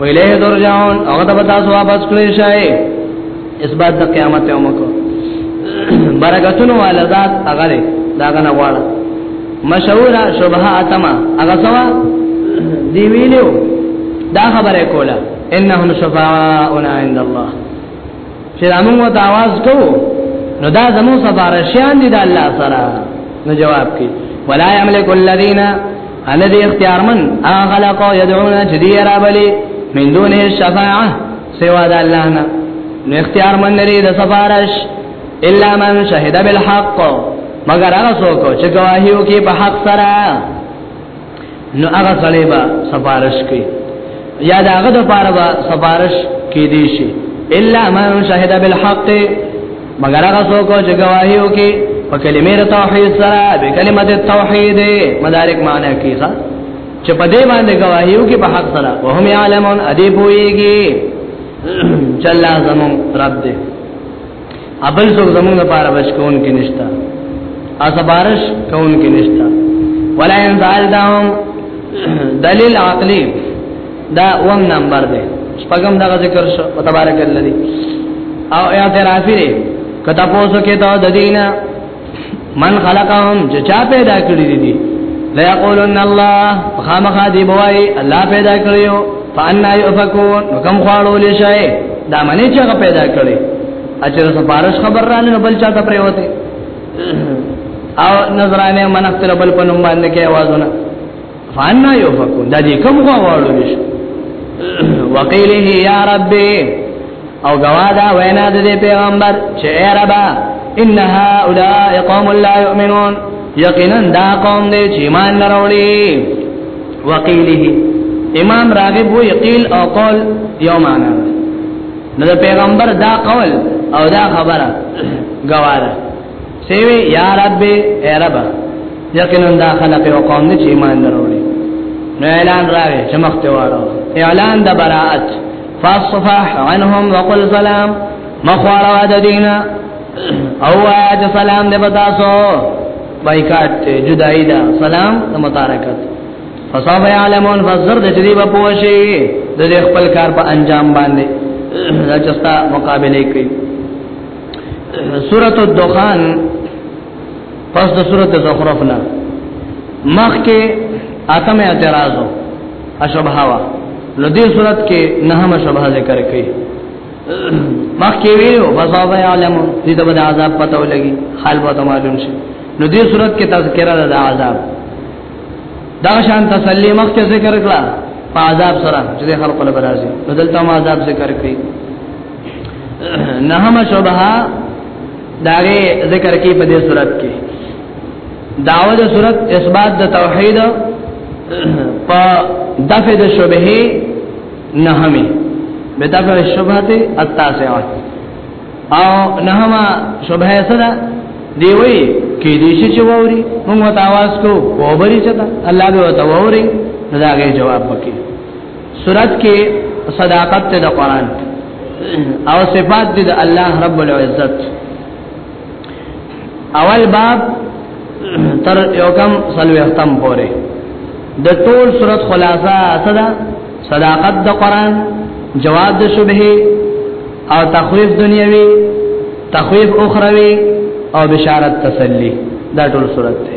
ویلې درجون هغه د تاسو واپس کړی شئ اسباد د قیامت یوم کو برکتونو والا ذات هغه دی دا غنه واړه مشهور شبهه اتما هغه سوا دی ویلو دا خبره کوله انهم شفاعنا عند الله چې موږ ته आवाज کوو نو دا زمو سفارشیان دي د الله سره نو جواب کی ولا يملك الذين ان دې اختیار من اغلق يدعون جدي رابلي من دون الشفاعه سوا د الله نه نو اختیار من لري د سفارش الا من شهد بالحق مگر هغه څوک چې گواهی وکي په حق سره نو هغه سړی به سفارش کوي یا داغه د پاره به سفارش کې دي شي الا من شهد بالحق مگر هغه څوک چې گواهی وکي په کلمې توحید سره به کلمت توحید مدارک معنی کیږي چې په دې باندې گواهی وکي په حق سره وهم عالمون ادي بوئیږي چلا زمون رب دې ابل څوک زمون لپاره بشکون کې نشتا اسبارش کون کې نشتا ولا ان زالدهم دلیل عقلی دا وم نمبر دی شپږم دا ذکر شو تبارک الذی او اعتراف لري کته پوسو کې ته د دینه من خلقهم چې چا پیدا کړی دي لا یقولن الله خامخا دی بوای الله پیدا کړیو فانا یفکون کوم خواړو لشي دا منی چې پیدا کړی اچر سپارش خبر را نه بل چاته پریوته او نظرانه منختل بل پنوم باندې کې आवाजونه فانا یو فکون دا دې کوم غوا واړو نشو وقیله یا رب او گوادا وینا د پیغمبر چې اے رب ان هؤلاء قوم لا یؤمنون یقینا دا قوم دې چې ایمان نه وروړي وقیله امام راغب و یقیل او قول یو معنا نو پیغمبر دا قول او دا خبره گوادا سیوی یا رب اے رب یقینا دا خلق او قوم نه چې ایمان دروړي نو اعلان راغی چې مخته واره اعلان د براءت فاصفح عنهم وقل سلام مخوارا د دینا او آیات سلام دې بتاسو بایکاټ ته جدائی دا سلام د متارکت فصاب علمون فزر د جریب پوشي د خپل کار په انجام باندې دا چستا مقابله کوي سورۃ الدخان پس د سورۃ زخرف نه مخ کې اتم اعتراض اشبها وا نو دې سورۃ کې نهم شبهه ذکر کړي مخ کې ویلو بصاب علم دې ته به عذاب پته ولګي حال به معلوم شي نو دې سورۃ کې تذکرہ د عذاب دا شان تسلی مخ کې ذکر کړه په عذاب سره چې خلق له برازي بدلته ما عذاب ذکر کړي نهمه شبهه داغه ذکر کې په دې صورت کې داوه د صورت اثبات د توحید په دفع د شبهه نهمه به دفع شبهه التاسعه او نهمه شبهه سره دی وی کې دې شي چې ووري موږ تاواز کو ووري چې الله به وتاوري دا غي جواب پکې سورت کې صداقت ته د قران او صفات دي د الله رب العزت اول باب تر یو کم سلوی ختم پوره د ټول صورت خلاصہ صدا صداقت د قران جواب د شبهه او تخویف دنیوي تخویف اخروی او بشارت تسلی دا ټول صورت دی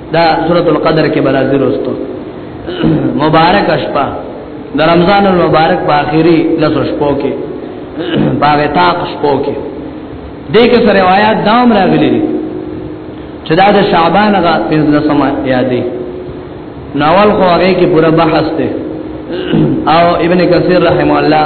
دا سورۃ القدر کې برازي وروسته مبارک شپه د رمضان المبارک په اخیری لس شپو کې باغ تاق شپو کې دې کې سره روایت داوم راغلي دي چې دا د شعبان غا پنځه سم یادې ناول خو هغه کې پورا بحث ته او ابن کثیر رحم الله